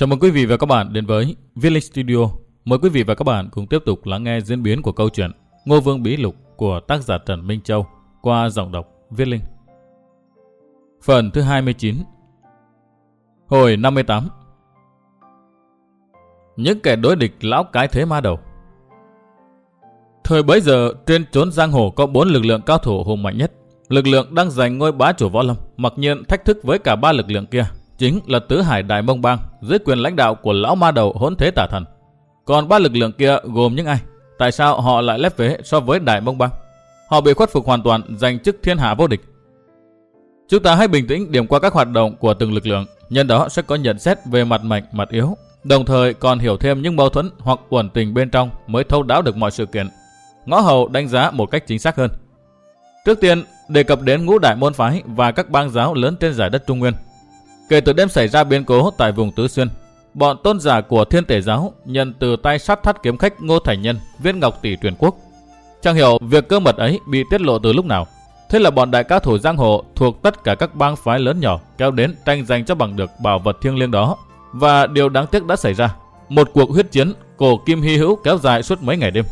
Chào mừng quý vị và các bạn đến với Village Linh Studio. Mời quý vị và các bạn cùng tiếp tục lắng nghe diễn biến của câu chuyện Ngô Vương Bí Lục của tác giả Trần Minh Châu qua giọng đọc Viết Linh. Phần thứ 29 Hồi 58 Những kẻ đối địch lão cái thế ma đầu Thời bấy giờ, trên trốn giang hồ có bốn lực lượng cao thủ hùng mạnh nhất. Lực lượng đang giành ngôi bá chủ võ lâm, mặc nhiên thách thức với cả ba lực lượng kia, chính là Tứ Hải Đại Mông Bang dưới quyền lãnh đạo của lão ma đầu hỗn thế tả thần. Còn ba lực lượng kia gồm những ai? Tại sao họ lại lép vế so với Đại Mông Bang? Họ bị khuất phục hoàn toàn giành chức thiên hạ vô địch. Chúng ta hãy bình tĩnh điểm qua các hoạt động của từng lực lượng, nhân đó sẽ có nhận xét về mặt mạnh, mặt yếu, đồng thời còn hiểu thêm những mâu thuẫn hoặc uẩn tình bên trong mới thấu đáo được mọi sự kiện. Ngõ hầu đánh giá một cách chính xác hơn. Trước tiên, đề cập đến ngũ đại môn phái và các bang giáo lớn trên giải đất Trung Nguyên. Kể từ đêm xảy ra biến cố tại vùng Tứ Xuyên, bọn tôn giả của Thiên Tể giáo nhận từ tay sát thắt kiếm khách Ngô Thành Nhân, viên ngọc tỷ truyền quốc. Chẳng hiểu việc cơ mật ấy bị tiết lộ từ lúc nào. Thế là bọn đại cao thủ giang hồ thuộc tất cả các bang phái lớn nhỏ kéo đến tranh giành cho bằng được bảo vật thiêng liêng đó. Và điều đáng tiếc đã xảy ra. Một cuộc huyết chiến cổ kim hy hữu kéo dài suốt mấy ngày đêm.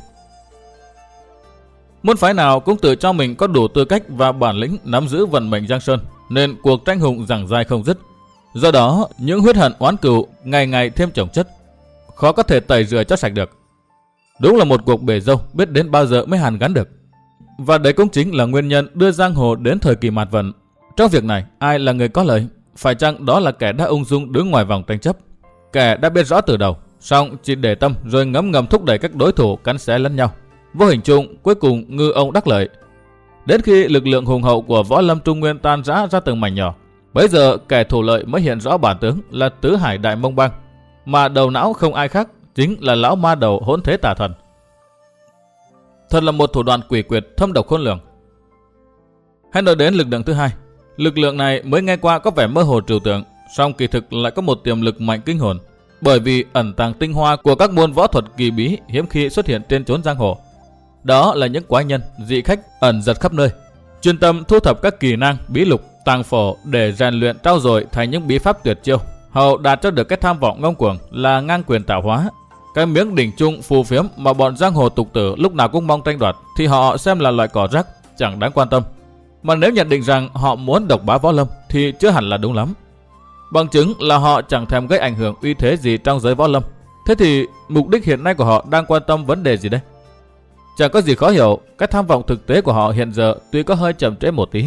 Môn phái nào cũng tự cho mình có đủ tư cách và bản lĩnh nắm giữ vận mệnh Giang Sơn, nên cuộc tranh hùng giằng dài không dứt. Do đó, những huyết hận oán cừu ngày ngày thêm chồng chất, khó có thể tẩy rửa cho sạch được. Đúng là một cuộc bể dâu biết đến bao giờ mới hàn gắn được. Và đấy cũng chính là nguyên nhân đưa giang hồ đến thời kỳ mạt vận. Trong việc này, ai là người có lợi? Phải chăng đó là kẻ đã ung dung đứng ngoài vòng tranh chấp? Kẻ đã biết rõ từ đầu, xong chỉ để tâm rồi ngấm ngầm thúc đẩy các đối thủ cắn xé lẫn nhau. Vô hình chung, cuối cùng ngư ông đắc lợi. Đến khi lực lượng hùng hậu của võ lâm trung nguyên tan rã ra từng mảnh nhỏ, bây giờ kẻ thủ lợi mới hiện rõ bản tướng là tứ hải đại mông bang, mà đầu não không ai khác, chính là lão ma đầu hỗn thế tà thần. Thật là một thủ đoạn quỷ quyệt thâm độc khôn lường. Hãy nói đến lực lượng thứ hai. Lực lượng này mới nghe qua có vẻ mơ hồ trừu tượng, song kỳ thực lại có một tiềm lực mạnh kinh hồn, bởi vì ẩn tàng tinh hoa của các môn võ thuật kỳ bí hiếm khi xuất hiện trên chốn giang hồ. Đó là những quái nhân, dị khách ẩn giật khắp nơi, chuyên tâm thu thập các kỳ năng, bí lục, tàng phổ để rèn luyện trao dồi thành những bí pháp tuyệt chiêu. Hậu đạt cho được cái tham vọng ngông cuồng là ngang quyền tạo hóa. Cái miếng đỉnh trung phù phiếm mà bọn giang hồ tục tử lúc nào cũng mong tranh đoạt thì họ xem là loại cỏ rác, chẳng đáng quan tâm. Mà nếu nhận định rằng họ muốn độc bá võ lâm thì chưa hẳn là đúng lắm. Bằng chứng là họ chẳng thèm gây ảnh hưởng uy thế gì trong giới võ lâm. Thế thì mục đích hiện nay của họ đang quan tâm vấn đề gì đây? Chẳng có gì khó hiểu, cái tham vọng thực tế của họ hiện giờ tuy có hơi chậm trễ một tí,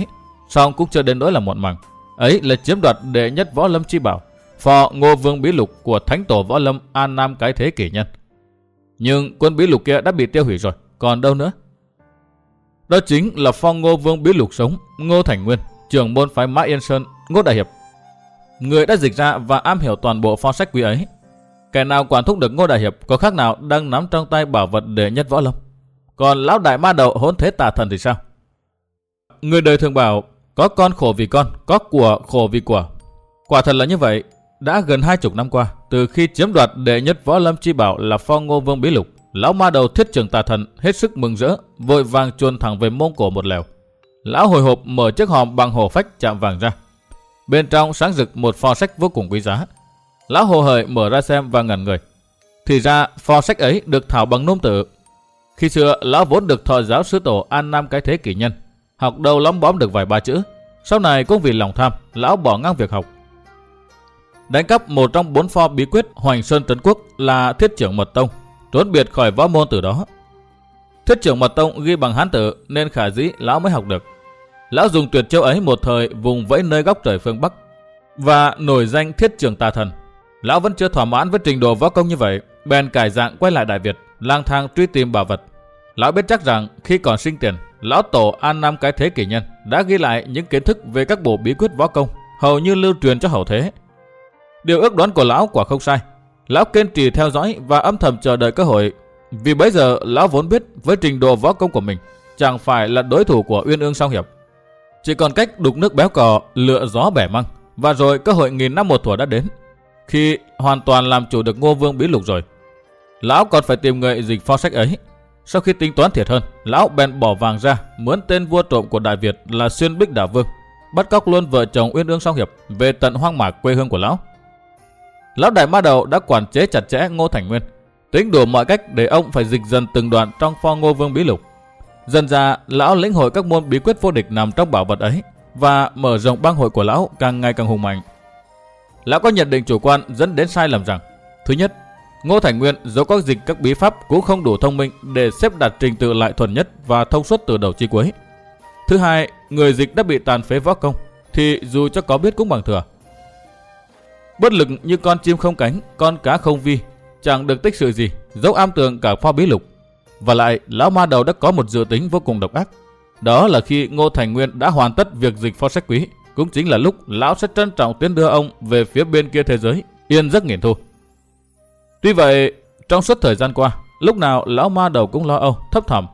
song cũng chưa đến nỗi là muộn màng. Ấy là chiếm đoạt đệ nhất võ lâm chi bảo, phò ngô vương bí lục của thánh tổ võ lâm An Nam cái thế kỷ nhân. Nhưng quân bí lục kia đã bị tiêu hủy rồi, còn đâu nữa? Đó chính là phong ngô vương bí lục sống, ngô thành nguyên, trưởng môn phái Mã Yên Sơn, ngô đại hiệp. Người đã dịch ra và am hiểu toàn bộ phong sách quý ấy. Kẻ nào quản thúc được ngô đại hiệp có khác nào đang nắm trong tay bảo vật đệ nhất võ lâm. Còn lão đại ma đầu hỗn thế tà thần thì sao? Người đời thường bảo có con khổ vì con, có của khổ vì của. Quả thật là như vậy. Đã gần hai chục năm qua, từ khi chiếm đoạt đệ nhất võ lâm chi bảo là phong ngô vương bí lục, lão ma đầu thiết trường tà thần hết sức mừng rỡ, vội vàng chuồn thẳng về mông cổ một lèo. Lão hồi hộp mở chiếc hòm bằng hổ phách chạm vàng ra. Bên trong sáng rực một pho sách vô cùng quý giá. Lão hồ hởi mở ra xem và ngẩn người. Thì ra pho sách ấy được thảo bằng nôm tử khi xưa, lão vốn được thọ giáo sư tổ An Nam cái thế kỷ nhân, học đâu lắm bóm được vài ba chữ. Sau này cũng vì lòng tham, lão bỏ ngang việc học. Đánh cắp một trong bốn pho bí quyết Hoành Sơn Trấn Quốc là thiết trưởng mật tông, trốn biệt khỏi võ môn từ đó. Thiết trưởng mật tông ghi bằng hán tử nên khả dĩ lão mới học được. Lão dùng tuyệt chiêu ấy một thời vùng vẫy nơi góc trời phương Bắc và nổi danh thiết trưởng tà thần. Lão vẫn chưa thỏa mãn với trình độ võ công như vậy, bèn cải dạng quay lại Đại Việt lang thang truy tìm bảo vật. Lão biết chắc rằng khi còn sinh tiền, lão tổ An Nam cái thế kỷ nhân đã ghi lại những kiến thức về các bộ bí quyết võ công, hầu như lưu truyền cho hậu thế. Điều ước đoán của lão quả không sai. Lão kiên trì theo dõi và âm thầm chờ đợi cơ hội. Vì bây giờ lão vốn biết với trình độ võ công của mình, chẳng phải là đối thủ của Uyên Ương Song Hiệp. Chỉ còn cách đục nước béo cò, lựa gió bẻ măng. Và rồi cơ hội nghìn năm một thuở đã đến. Khi hoàn toàn làm chủ được ngô vương bí lục rồi, Lão còn phải tìm người dịch pho sách ấy. Sau khi tính toán thiệt hơn, lão bèn bỏ vàng ra, mướn tên vua trộm của Đại Việt là Xuyên Bích Đả Vương, bắt cóc luôn vợ chồng Uyên Ương Song Hiệp về tận hoang mạc quê hương của lão. Lão đại ma đầu đã quản chế chặt chẽ Ngô Thành Nguyên, tính đủ mọi cách để ông phải dịch dần từng đoạn trong pho Ngô Vương Bí Lục. Dần ra, lão lĩnh hội các môn bí quyết vô địch nằm trong bảo vật ấy và mở rộng bang hội của lão càng ngày càng hùng mạnh. Lão có nhận định chủ quan dẫn đến sai lầm rằng, thứ nhất, Ngô Thành Nguyên dẫu có dịch các bí pháp cũng không đủ thông minh để xếp đặt trình tự lại thuần nhất và thông suốt từ đầu chi cuối. Thứ hai, người dịch đã bị tàn phế võ công, thì dù cho có biết cũng bằng thừa. Bất lực như con chim không cánh, con cá không vi, chẳng được tích sự gì, dẫu am tường cả pho bí lục. Và lại, lão ma đầu đã có một dự tính vô cùng độc ác. Đó là khi Ngô Thành Nguyên đã hoàn tất việc dịch pho sách quý, cũng chính là lúc lão sẽ trân trọng tiến đưa ông về phía bên kia thế giới, yên giấc nghiền thu. Tuy vậy, trong suốt thời gian qua, lúc nào lão ma đầu cũng lo âu, thấp thỏm.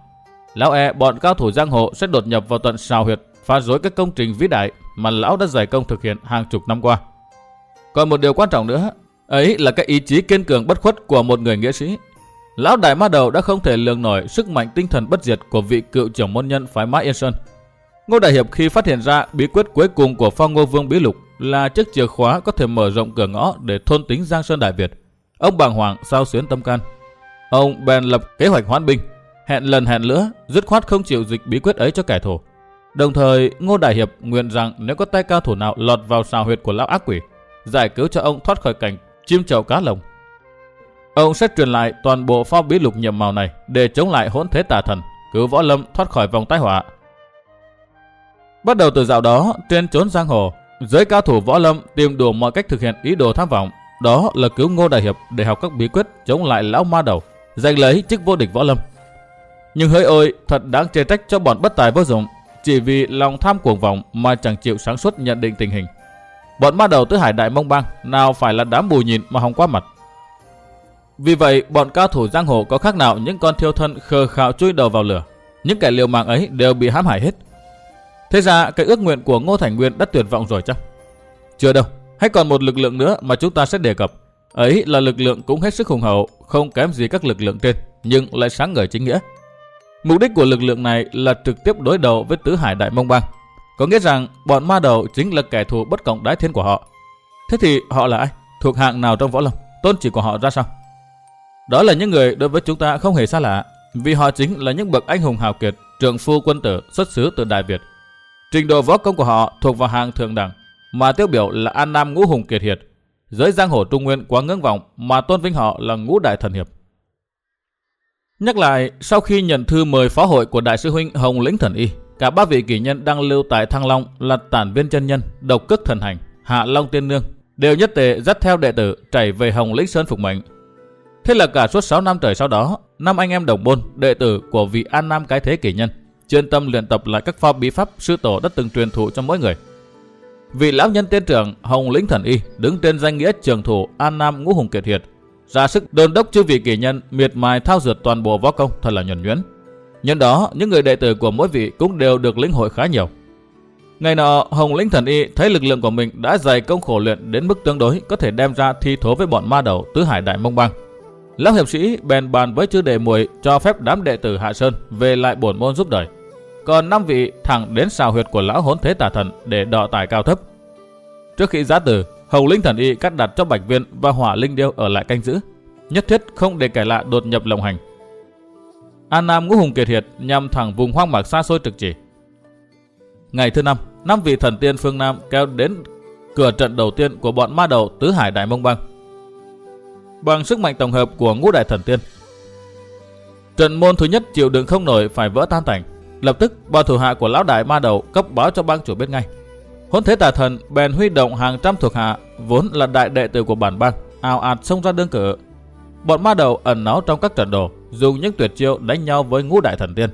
Lão e bọn cao thủ giang hồ sẽ đột nhập vào tận sào huyệt, phá rối các công trình vĩ đại mà lão đã giải công thực hiện hàng chục năm qua. Còn một điều quan trọng nữa, ấy là cái ý chí kiên cường bất khuất của một người nghĩa sĩ. Lão đại ma đầu đã không thể lường nổi sức mạnh tinh thần bất diệt của vị cựu trưởng môn nhân phái mã Yên Sơn. Ngô Đại Hiệp khi phát hiện ra bí quyết cuối cùng của phong ngô vương bí lục là chiếc chìa khóa có thể mở rộng cửa ngõ để thôn tính Giang Sơn Đại Việt. Ông bàng hoàng sao xuyến tâm can. Ông bèn lập kế hoạch hoãn binh, hẹn lần hẹn lnữa, dứt khoát không chịu dịch bí quyết ấy cho kẻ thù. Đồng thời, Ngô Đại Hiệp nguyện rằng nếu có tay cao thủ nào lọt vào xào huyệt của lão ác quỷ, giải cứu cho ông thoát khỏi cảnh chim chậu cá lồng. Ông sẽ truyền lại toàn bộ phao bí lục nhiệm màu này để chống lại hỗn thế tà thần, cứu võ lâm thoát khỏi vòng tai họa. Bắt đầu từ dạo đó, trên trốn giang hồ, giới cao thủ võ lâm tìm đủ mọi cách thực hiện ý đồ tham vọng, đó là cứu Ngô Đại Hiệp để học các bí quyết chống lại lão ma đầu, giành lấy chức vô địch võ lâm. Nhưng hỡi ôi, thật đáng chê trách cho bọn bất tài vô dụng, chỉ vì lòng tham cuồng vọng mà chẳng chịu sáng suốt nhận định tình hình. Bọn ma đầu tứ hải đại mông bang nào phải là đám bù nhìn mà hòng qua mặt. Vì vậy, bọn cao thủ giang hồ có khác nào những con thiêu thân khờ khạo chui đầu vào lửa. Những kẻ liều mạng ấy đều bị hãm hại hết. Thế ra, cái ước nguyện của Ngô Thành Nguyên đã tuyệt vọng rồi chắc? Chưa đâu, hay còn một lực lượng nữa mà chúng ta sẽ đề cập. Ấy là lực lượng cũng hết sức hùng hậu, không kém gì các lực lượng trên, nhưng lại sáng ngời chính nghĩa. Mục đích của lực lượng này là trực tiếp đối đầu với tứ hải đại mông bang. Có nghĩa rằng bọn ma đầu chính là kẻ thù bất cộng đái thiên của họ. Thế thì họ là ai? Thuộc hạng nào trong võ lâm? Tôn chỉ của họ ra sao? Đó là những người đối với chúng ta không hề xa lạ, vì họ chính là những bậc anh hùng hào kiệt, trường phu quân tử xuất xứ từ Đại Việt. Trình độ võ công của họ thuộc vào hàng thượng đẳng, mà tiêu biểu là An Nam Ngũ Hùng Kiệt Hiệt. Giới giang hồ Trung Nguyên quá ngưỡng vọng mà tôn vinh họ là Ngũ Đại Thần Hiệp. Nhắc lại, sau khi nhận thư mời phó hội của Đại sư Huynh Hồng Lĩnh Thần Y, cả ba vị kỷ nhân đang lưu tại Thăng Long là Tản Viên Chân Nhân, Độc Cức Thần Hành, Hạ Long Tiên Nương, đều nhất tề dắt theo đệ tử chảy về Hồng Lĩnh Sơn phục mệnh. Thế là cả suốt 6 năm trời sau đó, năm anh em đồng môn, đệ tử của vị An Nam cái thế kỷ nhân, chuyên tâm luyện tập lại các pha bí pháp sư tổ đã từng truyền thụ cho mỗi người. Vị lão nhân tên trưởng Hồng Lĩnh Thần Y đứng trên danh nghĩa trường thủ An Nam Ngũ Hùng Kiệt Hiệt, ra sức đồn đốc chư vị kỳ nhân miệt mài thao dượt toàn bộ võ công thật là nhuần nhuyễn. Nhân đó, những người đệ tử của mỗi vị cũng đều được lĩnh hội khá nhiều. Ngày nọ, Hồng Lĩnh Thần Y thấy lực lượng của mình đã dày công khổ luyện đến mức tương đối có thể đem ra thi thố với bọn ma đầu tứ hải đại mông băng Lão hiệp sĩ bèn bàn với chư đệ muội cho phép đám đệ tử Hạ Sơn về lại bổn môn giúp đời. Còn năm vị thẳng đến xào huyệt của lão hỗn thế tà thần để đọ tài cao thấp. Trước khi giá từ, hầu Linh Thần Y cắt đặt cho Bạch Viên và Hỏa Linh Điêu ở lại canh giữ, nhất thiết không để kẻ lạ đột nhập lồng hành. An Nam ngũ hùng kiệt hiệt nhằm thẳng vùng hoang mạc xa xôi trực chỉ. Ngày thứ năm, năm vị thần tiên phương Nam kéo đến cửa trận đầu tiên của bọn ma đầu tứ hải đại mông băng. Bằng sức mạnh tổng hợp của ngũ đại thần tiên, trận môn thứ nhất chịu đựng không nổi phải vỡ tan tành. Lập tức, ba thủ hạ của lão đại ma đầu cấp báo cho bang chủ biết ngay. Hôn thế tà thần bèn huy động hàng trăm thuộc hạ vốn là đại đệ tử của bản bang, ào ạt xông ra đương cử. Bọn ma đầu ẩn náu trong các trận đồ, dùng những tuyệt chiêu đánh nhau với ngũ đại thần tiên.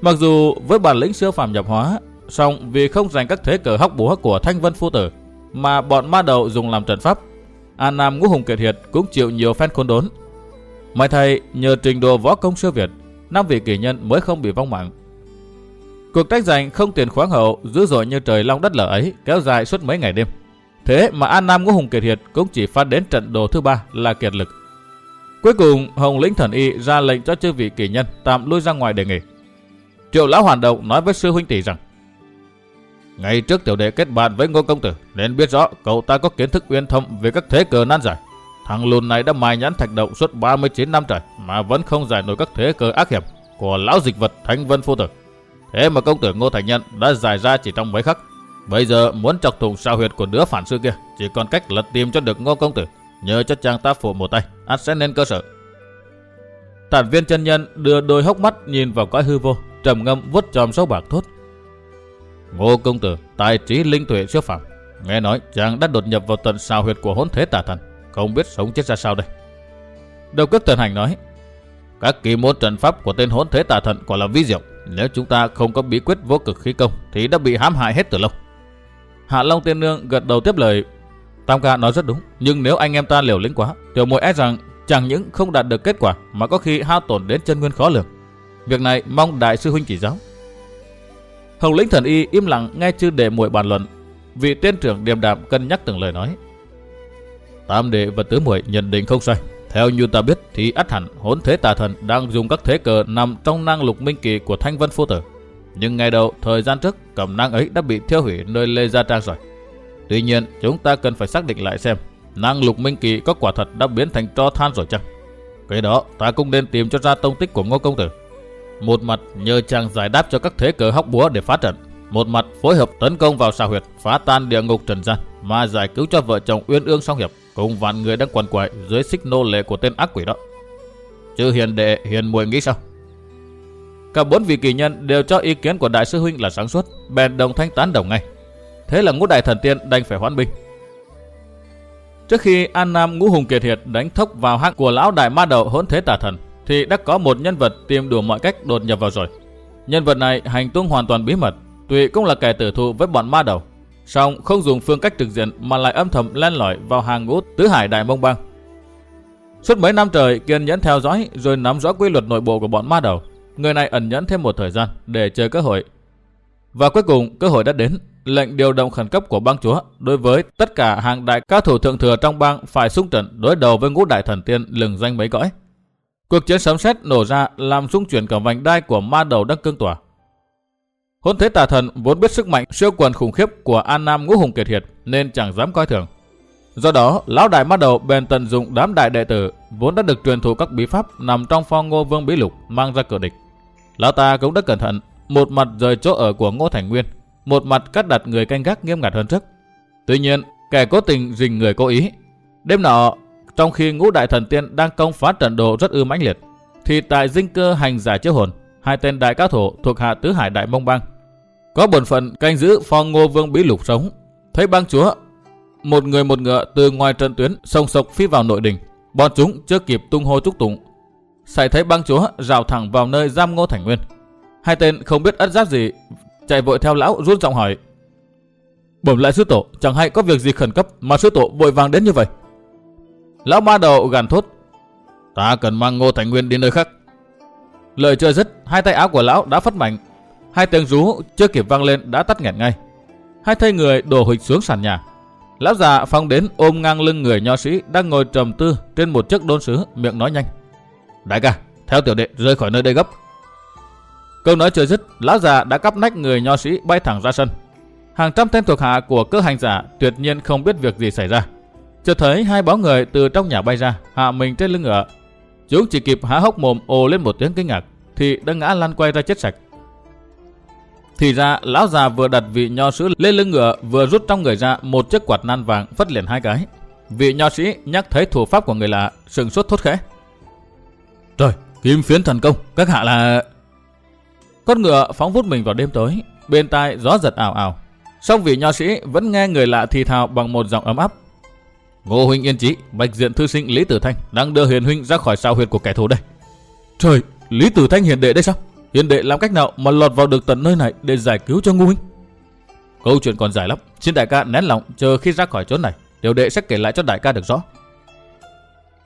Mặc dù với bản lĩnh siêu phàm nhập hóa, song vì không giành các thế cờ hóc búa của Thanh Vân phu tử, mà bọn ma đầu dùng làm trận pháp, An Nam ngũ hùng kiệt hiệt cũng chịu nhiều phen khốn đốn. May thầy nhờ trình độ võ công siêu việt, năm vị kỳ nhân mới không bị vong mạng. Cuộc tranh giành không tiền khoáng hậu, dữ dội như trời long đất lở ấy, kéo dài suốt mấy ngày đêm. Thế mà An Nam Ngũ Hùng Kiệt Hiệt cũng chỉ phát đến trận đồ thứ ba là kiệt lực. Cuối cùng, Hồng Lĩnh Thần Y ra lệnh cho chư vị kỳ nhân tạm lui ra ngoài đề nghị. Triệu Lão Hoàn Động nói với sư huynh tỷ rằng Ngày trước tiểu đệ kết bạn với Ngô Công Tử, nên biết rõ cậu ta có kiến thức uyên thâm về các thế cờ nan giải. Thằng lùn này đã mài nhãn thạch động suốt 39 năm trời mà vẫn không giải nổi các thế cờ ác hiểm của lão dịch vật Thanh Vân Phu Tử. Thế mà công tử Ngô Thành Nhân đã giải ra chỉ trong mấy khắc. Bây giờ muốn chọc thủng sao huyệt của đứa phản sư kia chỉ còn cách là tìm cho được Ngô Công Tử. Nhờ cho chàng ta phụ một tay, ắt sẽ nên cơ sở. Tản viên chân nhân đưa đôi hốc mắt nhìn vào cõi hư vô, trầm ngâm vuốt chòm sâu bạc thốt. Ngô công tử, tài trí linh tuệ siêu phàm. Nghe nói chàng đã đột nhập vào tận sao huyệt của hỗn thế tà thần, không biết sống chết ra sao đây. Đầu cước thần hành nói, các kỳ môn trận pháp của tên hỗn thế tà thần quả là vi diệu. Nếu chúng ta không có bí quyết vô cực khí công thì đã bị hãm hại hết từ lâu. Hạ Long Tiên Nương gật đầu tiếp lời. Tam ca nói rất đúng, nhưng nếu anh em ta liều lĩnh quá, tiểu muội e rằng chẳng những không đạt được kết quả mà có khi hao tổn đến chân nguyên khó lường. Việc này mong đại sư huynh chỉ giáo. Hồng lĩnh thần y im lặng nghe chư đệ muội bàn luận. Vị tiên trưởng điềm đạm cân nhắc từng lời nói. Tam đệ và tứ muội nhận định không sai. Theo như ta biết thì ắt hẳn hỗn thế tà thần đang dùng các thế cờ nằm trong năng lục minh kỳ của thanh vân phu tử. Nhưng ngày đầu thời gian trước cầm năng ấy đã bị thiêu hủy nơi Lê Gia Trang rồi. Tuy nhiên chúng ta cần phải xác định lại xem năng lục minh kỳ có quả thật đã biến thành tro than rồi chăng? Cái đó ta cũng nên tìm cho ra tông tích của ngô công tử. Một mặt nhờ chàng giải đáp cho các thế cờ hóc búa để phá trận. Một mặt phối hợp tấn công vào xà huyệt, phá tan địa ngục trần gian mà giải cứu cho vợ chồng Uyên Ương song hiệp cùng vạn người đang quằn quại dưới xích nô lệ của tên ác quỷ đó. Chứ hiền đệ, hiền muội nghĩ sao? Cả bốn vị kỳ nhân đều cho ý kiến của đại sư huynh là sáng suốt, bèn đồng thanh tán đồng ngay. Thế là ngũ đại thần tiên đành phải hoãn binh. Trước khi An Nam ngũ hùng kiệt hiệt đánh thốc vào hang của lão đại ma đầu hỗn thế tà thần, thì đã có một nhân vật tìm đủ mọi cách đột nhập vào rồi. Nhân vật này hành tung hoàn toàn bí mật, tuy cũng là kẻ tử thù với bọn ma đầu, song không dùng phương cách trực diện mà lại âm thầm len lỏi vào hàng ngũ tứ hải đại mông bang. Suốt mấy năm trời kiên nhẫn theo dõi rồi nắm rõ quy luật nội bộ của bọn ma đầu, người này ẩn nhẫn thêm một thời gian để chờ cơ hội. Và cuối cùng cơ hội đã đến, lệnh điều động khẩn cấp của bang chúa đối với tất cả hàng đại cao thủ thượng thừa trong bang phải xung trận đối đầu với ngũ đại thần tiên lừng danh mấy cõi. Cuộc chiến sấm sét nổ ra làm xung chuyển cả vành đai của ma đầu đắc cương tỏa. Hôn thế tà thần vốn biết sức mạnh siêu quần khủng khiếp của An Nam ngũ hùng kiệt hiệt nên chẳng dám coi thường. Do đó, lão đại bắt đầu bèn tận dụng đám đại đệ tử vốn đã được truyền thụ các bí pháp nằm trong phong ngô vương bí lục mang ra cửa địch. Lão ta cũng đã cẩn thận, một mặt rời chỗ ở của Ngô Thành Nguyên, một mặt cắt đặt người canh gác nghiêm ngặt hơn trước. Tuy nhiên, kẻ cố tình rình người cố ý. Đêm nọ, trong khi ngũ đại thần tiên đang công phá trận đồ rất ư mãnh liệt, thì tại dinh cơ hành giải chiếu hồn, hai tên đại cao thủ thuộc hạ tứ hải đại mông bang có bổn phận canh giữ phong ngô vương bí lục sống. Thấy bang chúa, một người một ngựa từ ngoài trận tuyến sông sộc phi vào nội đình. Bọn chúng chưa kịp tung hô chúc tụng. Xảy thấy bang chúa rào thẳng vào nơi giam ngô thành nguyên. Hai tên không biết ất giáp gì, chạy vội theo lão run giọng hỏi. Bẩm lại sư tổ, chẳng hay có việc gì khẩn cấp mà sư tổ vội vàng đến như vậy. Lão ma đầu gàn thốt. Ta cần mang ngô thành nguyên đi nơi khác. Lời chưa dứt, hai tay áo của lão đã phất mạnh. Hai tiếng rú chưa kịp vang lên đã tắt nghẹn ngay. Hai thây người đổ hụt xuống sàn nhà. Lão già phong đến ôm ngang lưng người nho sĩ đang ngồi trầm tư trên một chiếc đôn sứ, miệng nói nhanh. Đại ca, theo tiểu đệ rời khỏi nơi đây gấp. Câu nói chưa dứt, lão già đã cắp nách người nho sĩ bay thẳng ra sân. Hàng trăm tên thuộc hạ của cơ hành giả tuyệt nhiên không biết việc gì xảy ra. Chợt thấy hai bóng người từ trong nhà bay ra, hạ mình trên lưng ngựa. Chúng chỉ kịp há hốc mồm ồ lên một tiếng kinh ngạc, thì đã ngã lăn quay ra chết sạch. Thì ra lão già vừa đặt vị nho sứ lên lưng ngựa vừa rút trong người ra một chiếc quạt nan vàng phất liền hai cái. Vị nho sĩ nhắc thấy thủ pháp của người lạ, sừng sốt thốt khẽ. Trời, kim phiến thần công, các hạ là... Con ngựa phóng vút mình vào đêm tối, bên tai gió giật ảo ảo. Song vị nho sĩ vẫn nghe người lạ thì thào bằng một giọng ấm áp. Ngô huynh yên trí, bạch diện thư sinh Lý Tử Thanh đang đưa hiền huynh ra khỏi sao huyệt của kẻ thù đây. Trời, Lý Tử Thanh hiền đệ đây sao? Hiền đệ làm cách nào mà lọt vào được tận nơi này để giải cứu cho ngu huynh? Câu chuyện còn dài lắm, xin đại ca nén lòng chờ khi ra khỏi chỗ này, tiểu đệ sẽ kể lại cho đại ca được rõ.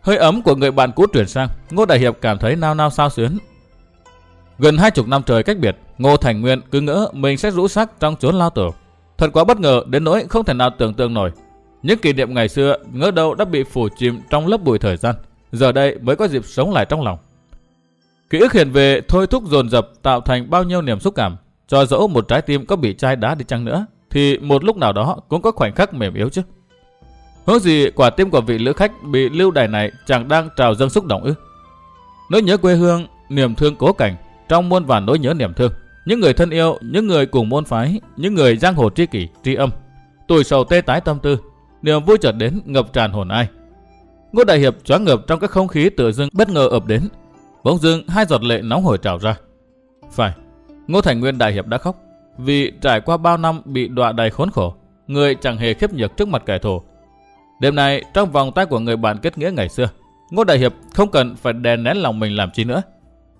Hơi ấm của người bạn cũ chuyển sang, Ngô Đại Hiệp cảm thấy nao nao sao xuyến. Gần hai chục năm trời cách biệt, Ngô Thành Nguyên cứ ngỡ mình sẽ rũ sắc trong chốn lao tử. Thật quá bất ngờ đến nỗi không thể nào tưởng tượng nổi. Những kỷ niệm ngày xưa ngỡ đâu đã bị phủ chìm trong lớp bụi thời gian, giờ đây mới có dịp sống lại trong lòng. Ký ức hiện về thôi thúc dồn dập tạo thành bao nhiêu niềm xúc cảm, cho dẫu một trái tim có bị chai đá đi chăng nữa, thì một lúc nào đó cũng có khoảnh khắc mềm yếu chứ. Hướng gì quả tim của vị lữ khách bị lưu đày này chẳng đang trào dâng xúc động ư? Nỗi nhớ quê hương, niềm thương cố cảnh, trong muôn vàn nỗi nhớ niềm thương. Những người thân yêu, những người cùng môn phái, những người giang hồ tri kỷ, tri âm. Tuổi sầu tê tái tâm tư, niềm vui chợt đến ngập tràn hồn ai. Ngô Đại Hiệp choáng ngợp trong các không khí tự dưng bất ngờ ập đến. Bỗng dưng hai giọt lệ nóng hổi trào ra. Phải, Ngô Thành Nguyên Đại Hiệp đã khóc. Vì trải qua bao năm bị đọa đầy khốn khổ, người chẳng hề khiếp nhược trước mặt kẻ thù. Đêm nay, trong vòng tay của người bạn kết nghĩa ngày xưa, Ngô Đại Hiệp không cần phải đè nén lòng mình làm chi nữa.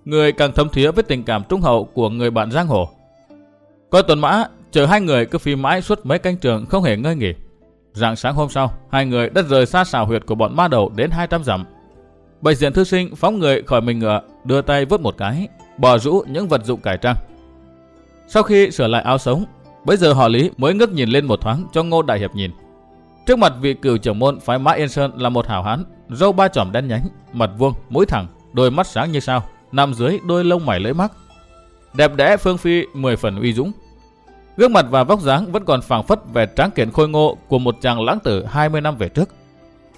Người càng thấm thía với tình cảm trung hậu của người bạn giang hồ. Coi tuần mã, chờ hai người cứ phi mãi suốt mấy canh trường không hề ngơi nghỉ. Rạng sáng hôm sau, hai người đã rời xa xào huyệt của bọn ma đầu đến 200 dặm. Bạch diện thư sinh phóng người khỏi mình ngựa, đưa tay vứt một cái, bỏ rũ những vật dụng cải trang. Sau khi sửa lại áo sống, bây giờ họ Lý mới ngước nhìn lên một thoáng cho Ngô Đại Hiệp nhìn. Trước mặt vị cửu trưởng môn phái Mã Yên Sơn là một hảo hán, râu ba chòm đen nhánh, mặt vuông, mũi thẳng, đôi mắt sáng như sao, nằm dưới đôi lông mày lưỡi mắt. Đẹp đẽ phương phi mười phần uy dũng. Gương mặt và vóc dáng vẫn còn phảng phất vẻ tráng kiện khôi ngô của một chàng lãng tử 20 năm về trước.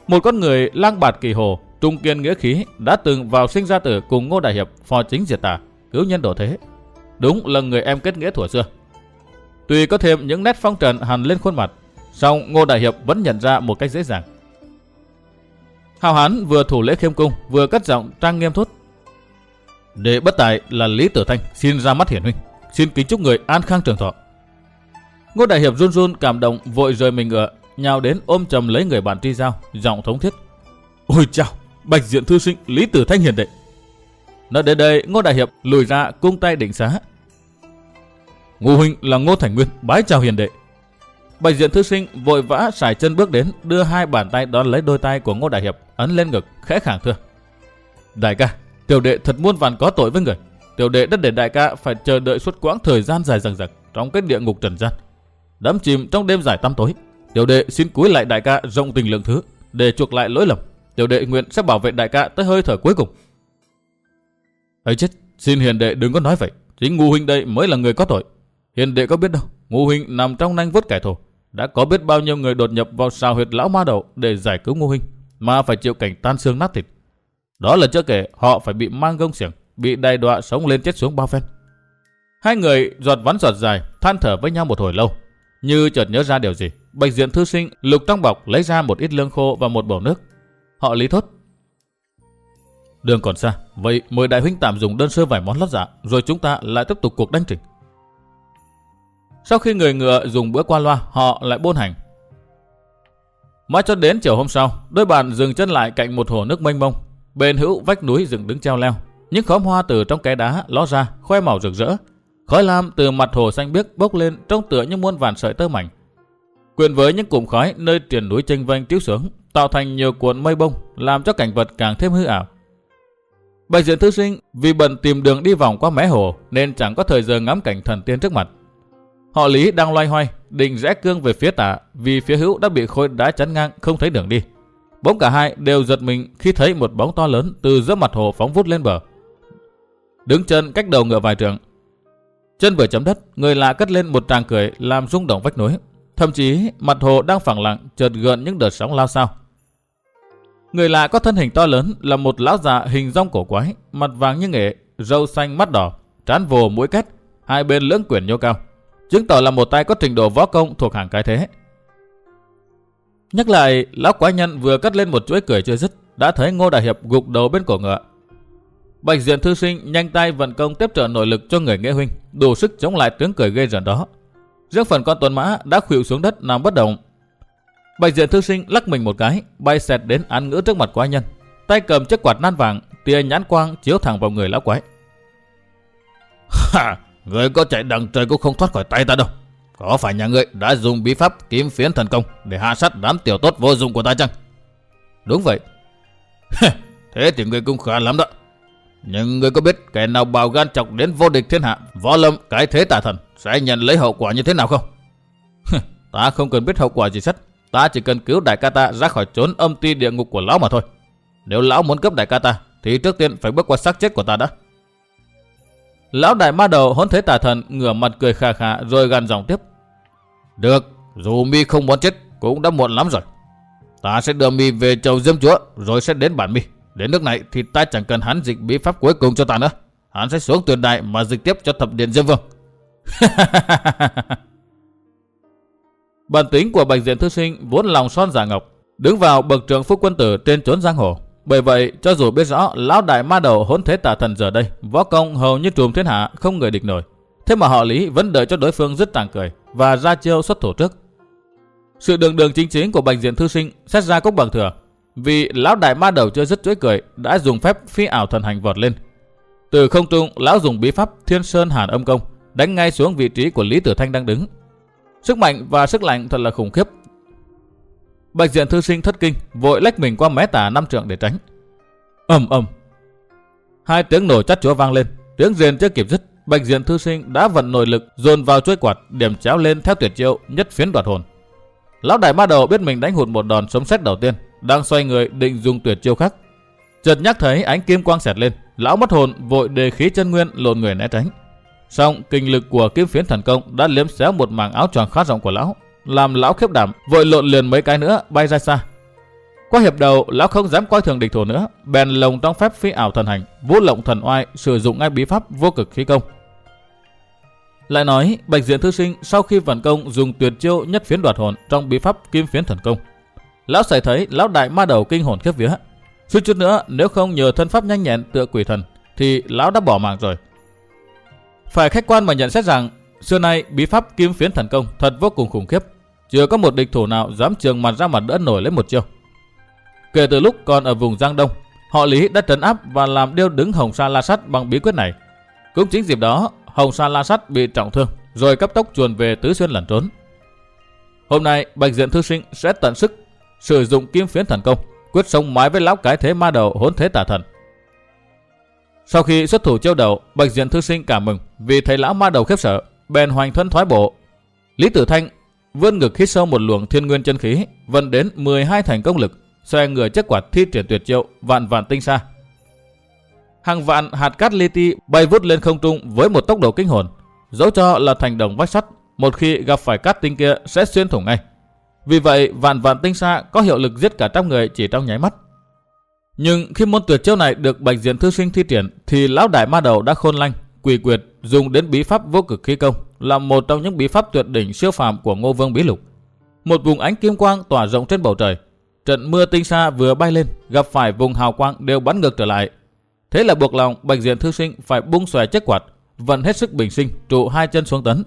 Một con người lang bạt kỳ hồ, trung kiên nghĩa khí đã từng vào sinh ra tử cùng Ngô Đại Hiệp phò chính diệt tà, cứu nhân độ thế. Đúng là người em kết nghĩa thuở xưa. Tuy có thêm những nét phong trần hằn lên khuôn mặt, song Ngô Đại Hiệp vẫn nhận ra một cách dễ dàng. Hào Hán vừa thủ lễ khiêm cung, vừa cất giọng trang nghiêm thốt. Đệ bất tài là Lý Tử Thanh, xin ra mắt hiển huynh, xin kính chúc người an khang trường thọ. Ngô Đại Hiệp run run cảm động vội rời mình ngựa, nhào đến ôm chầm lấy người bạn tri giao, giọng thống thiết. Ôi chào, bạch diện thư sinh Lý Tử Thanh hiền đệ. Nói đến đây, Ngô Đại Hiệp lùi ra cung tay đỉnh xá. Ngô huynh là Ngô Thành Nguyên, bái chào hiền đệ. Bạch diện thư sinh vội vã xài chân bước đến, đưa hai bàn tay đón lấy đôi tay của Ngô Đại Hiệp, ấn lên ngực, khẽ khàng thưa. Đại ca, tiểu đệ thật muôn vàn có tội với người. Tiểu đệ đã để đại ca phải chờ đợi suốt quãng thời gian dài dằng dặc trong cái địa ngục trần gian. Đắm chìm trong đêm dài tăm tối, tiểu đệ xin cúi lại đại ca rộng tình lượng thứ để chuộc lại lỗi lầm. Tiểu đệ nguyện sẽ bảo vệ đại ca tới hơi thở cuối cùng. ấy chết, xin hiền đệ đừng có nói vậy. Chính ngu huynh đây mới là người có tội. Hiền đệ có biết đâu, ngu huynh nằm trong nanh vuốt kẻ thù. Đã có biết bao nhiêu người đột nhập vào sao huyệt lão ma đầu để giải cứu ngu huynh, mà phải chịu cảnh tan xương nát thịt. Đó là chưa kể họ phải bị mang gông xiềng, bị đày đọa sống lên chết xuống bao phen. Hai người giọt vắn giọt dài, than thở với nhau một hồi lâu. Như chợt nhớ ra điều gì, bạch diện thư sinh lục trong bọc lấy ra một ít lương khô và một bầu nước. Họ lý thốt. Đường còn xa, vậy mời đại huynh tạm dùng đơn sơ vài món lót dạ, rồi chúng ta lại tiếp tục cuộc đánh trình. Sau khi người ngựa dùng bữa qua loa, họ lại buôn hành. Mãi cho đến chiều hôm sau, đôi bạn dừng chân lại cạnh một hồ nước mênh mông. Bên hữu vách núi dựng đứng treo leo. Những khóm hoa từ trong cái đá ló ra, khoe màu rực rỡ. Khói lam từ mặt hồ xanh biếc bốc lên trông tựa như muôn vàn sợi tơ mảnh. Quyện với những cụm khói nơi triền núi chênh vênh chiếu xuống, tạo thành nhiều cuộn mây bông, làm cho cảnh vật càng thêm hư ảo. Bạch diện thư sinh vì bận tìm đường đi vòng qua mé hồ nên chẳng có thời giờ ngắm cảnh thần tiên trước mặt. Họ Lý đang loay hoay, định rẽ cương về phía tả vì phía hữu đã bị khối đá chắn ngang không thấy đường đi. Bỗng cả hai đều giật mình khi thấy một bóng to lớn từ giữa mặt hồ phóng vút lên bờ. Đứng chân cách đầu ngựa vài trượng. Chân vừa chấm đất, người lạ cất lên một tràng cười làm rung động vách núi. Thậm chí mặt hồ đang phẳng lặng chợt gợn những đợt sóng lao sao. Người lạ có thân hình to lớn là một lão già hình rong cổ quái, mặt vàng như nghệ, râu xanh mắt đỏ, trán vồ mũi két, hai bên lưỡng quyển nhô cao chứng tỏ là một tay có trình độ võ công thuộc hàng cái thế. Nhắc lại, lão quái nhân vừa cất lên một chuỗi cười chưa dứt, đã thấy Ngô Đại Hiệp gục đầu bên cổ ngựa. Bạch Diện thư sinh nhanh tay vận công tiếp trợ nội lực cho người nghệ huynh, đủ sức chống lại tiếng cười ghê rợn đó. Riêng phần con tuần mã đã khuỵu xuống đất nằm bất động. Bạch Diện thư sinh lắc mình một cái, bay xẹt đến án ngữ trước mặt quái nhân, tay cầm chiếc quạt nan vàng, tia nhãn quang chiếu thẳng vào người lão quái. Ha, Người có chạy đằng trời cũng không thoát khỏi tay ta đâu. Có phải nhà ngươi đã dùng bí pháp kiếm phiến thần công để hạ sát đám tiểu tốt vô dụng của ta chăng? Đúng vậy. Thế thì ngươi cũng khá lắm đó. Nhưng ngươi có biết kẻ nào bào gan chọc đến vô địch thiên hạ, võ lâm cái thế tà thần sẽ nhận lấy hậu quả như thế nào không? ta không cần biết hậu quả gì hết. Ta chỉ cần cứu đại ca ta ra khỏi chốn âm ti địa ngục của lão mà thôi. Nếu lão muốn cướp đại ca ta, thì trước tiên phải bước qua xác chết của ta đã. Lão đại ma đầu hỗn thế tà thần ngửa mặt cười khà khà rồi gằn giọng tiếp. Được, dù mi không muốn chết, cũng đã muộn lắm rồi. Ta sẽ đưa mi về chầu diêm chúa, rồi sẽ đến bản mi. Đến nước này thì ta chẳng cần hắn dịch bí pháp cuối cùng cho ta nữa. Hắn sẽ xuống tuyệt đại mà dịch tiếp cho thập điện diêm vương. Bản tính của Bạch Diện Thư Sinh vốn lòng son giả ngọc, đứng vào bậc trưởng phúc quân tử trên chốn giang hồ. Bởi vậy, cho dù biết rõ lão đại ma đầu hỗn thế tà thần giờ đây, võ công hầu như trùm thiên hạ không người địch nổi. Thế mà họ Lý vẫn đợi cho đối phương dứt tàng cười và ra chiêu xuất thủ trước. Sự đường đường chính chính của Bạch Diện Thư Sinh xét ra cũng bằng thừa. Vì lão đại ma đầu chưa dứt chuỗi cười đã dùng phép phi ảo thần hành vọt lên. Từ không trung, lão dùng bí pháp Thiên Sơn Hàn Âm Công đánh ngay xuống vị trí của Lý Tử Thanh đang đứng. Sức mạnh và sức lạnh thật là khủng khiếp. Bạch Diện Thư Sinh thất kinh, vội lách mình qua mé tả năm trượng để tránh. ầm ầm, hai tiếng nổ chát chúa vang lên, tiếng rền chưa kịp dứt, Bạch Diện Thư Sinh đã vận nội lực dồn vào chuôi quạt, điểm chéo lên theo tuyệt chiêu nhất phiến đoạt hồn. Lão đại ma đầu biết mình đánh hụt một đòn sống xét đầu tiên, đang xoay người định dùng tuyệt chiêu khác. Chợt nhắc thấy ánh kim quang xẹt lên, lão mất hồn vội đề khí chân nguyên lộn người né tránh xong kinh lực của kim phiến thần công đã liếm xéo một mảng áo choàng khá rộng của lão, làm lão khiếp đảm, vội lộn liền mấy cái nữa bay ra xa. Qua hiệp đầu, lão không dám coi thường địch thủ nữa, bèn lồng trong phép phi ảo thần hành, vũ lộng thần oai, sử dụng ngay bí pháp vô cực khí công. Lại nói, Bạch Diện Thư Sinh sau khi vận công dùng tuyệt chiêu nhất phiến đoạt hồn trong bí pháp kim phiến thần công. Lão xảy thấy lão đại ma đầu kinh hồn khiếp vía. Suýt chút nữa, nếu không nhờ thân pháp nhanh nhẹn tựa quỷ thần, thì lão đã bỏ mạng rồi. Phải khách quan mà nhận xét rằng, xưa nay bí pháp kim phiến thần công thật vô cùng khủng khiếp. Chưa có một địch thủ nào dám trường mặt ra mặt đỡ nổi lấy một chiêu. Kể từ lúc còn ở vùng Giang Đông, họ Lý đã trấn áp và làm điêu đứng Hồng Sa La Sắt bằng bí quyết này. Cũng chính dịp đó, Hồng Sa La Sắt bị trọng thương, rồi cấp tốc chuồn về Tứ Xuyên lẩn trốn. Hôm nay, Bạch Diện Thư Sinh sẽ tận sức sử dụng kim phiến thần công, quyết sống mái với lão cái thế ma đầu hỗn thế tà thần. Sau khi xuất thủ chiêu đầu, Bạch Diện Thư Sinh cảm mừng vì thấy lão ma đầu khiếp sợ, bèn hoành thân thoái bộ. Lý Tử Thanh vươn ngực hít sâu một luồng thiên nguyên chân khí, vận đến 12 thành công lực, xoay người chất quạt thi triển tuyệt chiêu vạn vạn tinh xa. Hàng vạn hạt cát li ti bay vút lên không trung với một tốc độ kinh hồn, dẫu cho là thành đồng vách sắt, một khi gặp phải cát tinh kia sẽ xuyên thủng ngay. Vì vậy, vạn vạn tinh xa có hiệu lực giết cả trăm người chỉ trong nháy mắt. Nhưng khi môn tuyệt chiêu này được Bạch Diện Thư Sinh thi triển thì lão đại ma đầu đã khôn lanh, quỷ quyệt dùng đến bí pháp vô cực khí công là một trong những bí pháp tuyệt đỉnh siêu phàm của Ngô Vương Bí Lục. Một vùng ánh kim quang tỏa rộng trên bầu trời, trận mưa tinh xa vừa bay lên, gặp phải vùng hào quang đều bắn ngược trở lại. Thế là buộc lòng Bạch Diện Thư Sinh phải bung xòe chiếc quạt, vận hết sức bình sinh, trụ hai chân xuống tấn.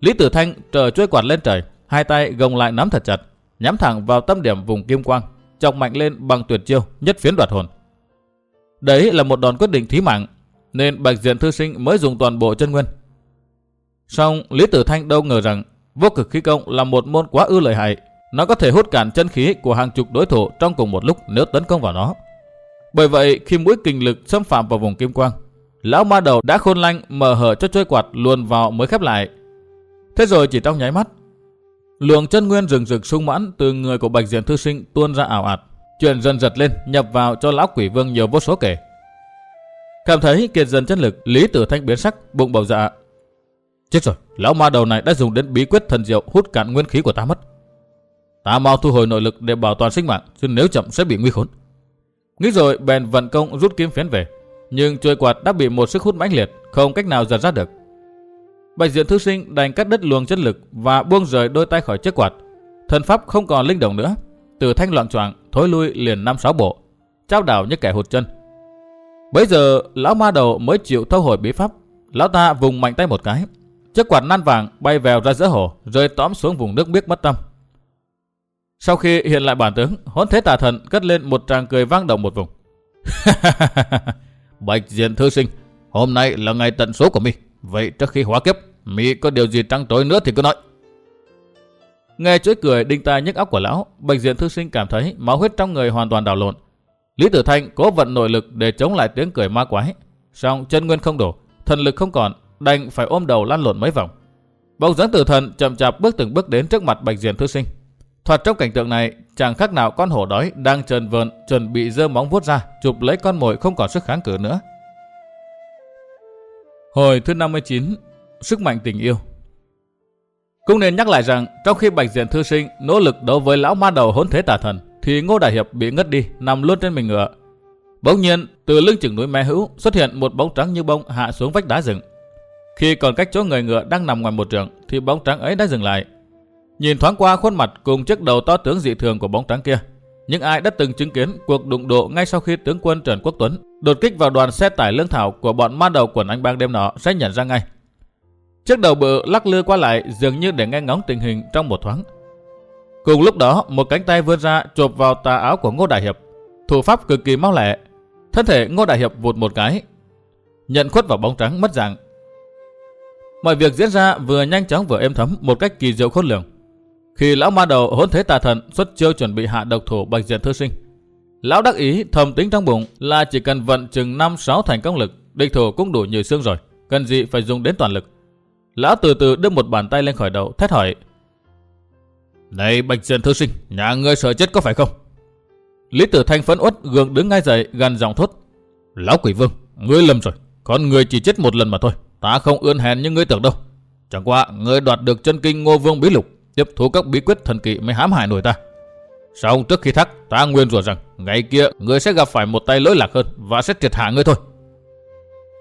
Lý Tử Thanh trở chuôi quạt lên trời, hai tay gồng lại nắm thật chặt, nhắm thẳng vào tâm điểm vùng kim quang, chọc mạnh lên bằng tuyệt chiêu nhất phiến đoạt hồn. Đấy là một đòn quyết định thí mạng, nên Bạch Diện Thư Sinh mới dùng toàn bộ chân nguyên. Song Lý Tử Thanh đâu ngờ rằng vô cực khí công là một môn quá ư lợi hại, nó có thể hút cản chân khí của hàng chục đối thủ trong cùng một lúc nếu tấn công vào nó. Bởi vậy khi mũi kình lực xâm phạm vào vùng kim quang, lão ma đầu đã khôn lanh mở hở cho trôi quạt luồn vào mới khép lại. Thế rồi chỉ trong nháy mắt, luồng chân nguyên rừng rực sung mãn từ người của Bạch Diện Thư Sinh tuôn ra ảo ạt, chuyển dần giật lên nhập vào cho lão quỷ vương nhiều vô số kể. Cảm thấy kiệt dần chân lực, Lý Tử Thanh biến sắc, bụng bầu dạ. Chết rồi, lão ma đầu này đã dùng đến bí quyết thần diệu hút cạn nguyên khí của ta mất. Ta mau thu hồi nội lực để bảo toàn sinh mạng, chứ nếu chậm sẽ bị nguy khốn. Nghĩ rồi bèn vận công rút kiếm phiến về, nhưng chuôi quạt đã bị một sức hút mãnh liệt, không cách nào giật ra được. Bạch Diện Thư Sinh đành cắt đứt luồng chất lực và buông rời đôi tay khỏi chiếc quạt. Thần pháp không còn linh động nữa, từ thanh loạn choạng thối lui liền năm sáu bộ, trao đảo như kẻ hụt chân. Bây giờ lão ma đầu mới chịu thâu hồi bí pháp, lão ta vùng mạnh tay một cái, chiếc quạt nan vàng bay vèo ra giữa hồ, rơi tõm xuống vùng nước biếc mất tâm. Sau khi hiện lại bản tướng, hỗn thế tà thần cất lên một tràng cười vang động một vùng. Bạch diện thư sinh, hôm nay là ngày tận số của mi. Vậy trước khi hóa kiếp, mỹ có điều gì trăng tối nữa thì cứ nói. Nghe chuỗi cười đinh tai nhức óc của lão, Bạch diện thư sinh cảm thấy máu huyết trong người hoàn toàn đảo lộn. Lý Tử Thanh cố vận nội lực để chống lại tiếng cười ma quái. Song chân nguyên không đủ, thần lực không còn, đành phải ôm đầu lăn lộn mấy vòng. Bóng dáng tử thần chậm chạp bước từng bước đến trước mặt Bạch Diện thư sinh. Thoạt trong cảnh tượng này, chẳng khác nào con hổ đói đang trần vờn chuẩn bị dơ móng vuốt ra, chụp lấy con mồi không còn sức kháng cự nữa. Hồi thứ 59, sức mạnh tình yêu. Cũng nên nhắc lại rằng trong khi Bạch Diện Thư Sinh nỗ lực đối với lão ma đầu hỗn thế tà thần thì Ngô Đại Hiệp bị ngất đi nằm luôn trên mình ngựa. Bỗng nhiên từ lưng chừng núi Mé Hữu xuất hiện một bóng trắng như bông hạ xuống vách đá rừng. Khi còn cách chỗ người ngựa đang nằm ngoài một trường thì bóng trắng ấy đã dừng lại. Nhìn thoáng qua khuôn mặt cùng chiếc đầu to tướng dị thường của bóng trắng kia, những ai đã từng chứng kiến cuộc đụng độ ngay sau khi tướng quân Trần Quốc Tuấn đột kích vào đoàn xe tải lương thảo của bọn ma đầu quần anh bang đêm nọ sẽ nhận ra ngay. Chiếc đầu bự lắc lư qua lại dường như để nghe ngóng tình hình trong một thoáng. Cùng lúc đó, một cánh tay vươn ra chộp vào tà áo của Ngô Đại Hiệp. Thủ pháp cực kỳ mau lẹ. Thân thể Ngô Đại Hiệp vụt một cái, nhận khuất vào bóng trắng mất dạng. Mọi việc diễn ra vừa nhanh chóng vừa êm thấm một cách kỳ diệu khôn lường. Khi lão ma đầu hỗn thế tà thần xuất chiêu chuẩn bị hạ độc thủ bạch diện thư sinh, lão đắc ý thầm tính trong bụng là chỉ cần vận chừng 5-6 thành công lực, địch thủ cũng đủ nhiều xương rồi, cần gì phải dùng đến toàn lực. Lão từ từ đưa một bàn tay lên khỏi đầu, thét hỏi. Này bạch diện thư sinh, nhà ngươi sợ chết có phải không? Lý tử thanh phấn uất gượng đứng ngay dậy gần giọng thốt. Lão quỷ vương, ngươi lầm rồi, con người chỉ chết một lần mà thôi, ta không ươn hèn như ngươi tưởng đâu. Chẳng qua, ngươi đoạt được chân kinh ngô vương bí lục, tiếp thu các bí quyết thần kỳ mới hãm hại nổi ta. Xong trước khi thắc, ta nguyên rủa rằng ngày kia ngươi sẽ gặp phải một tay lỗi lạc hơn và sẽ triệt hạ ngươi thôi.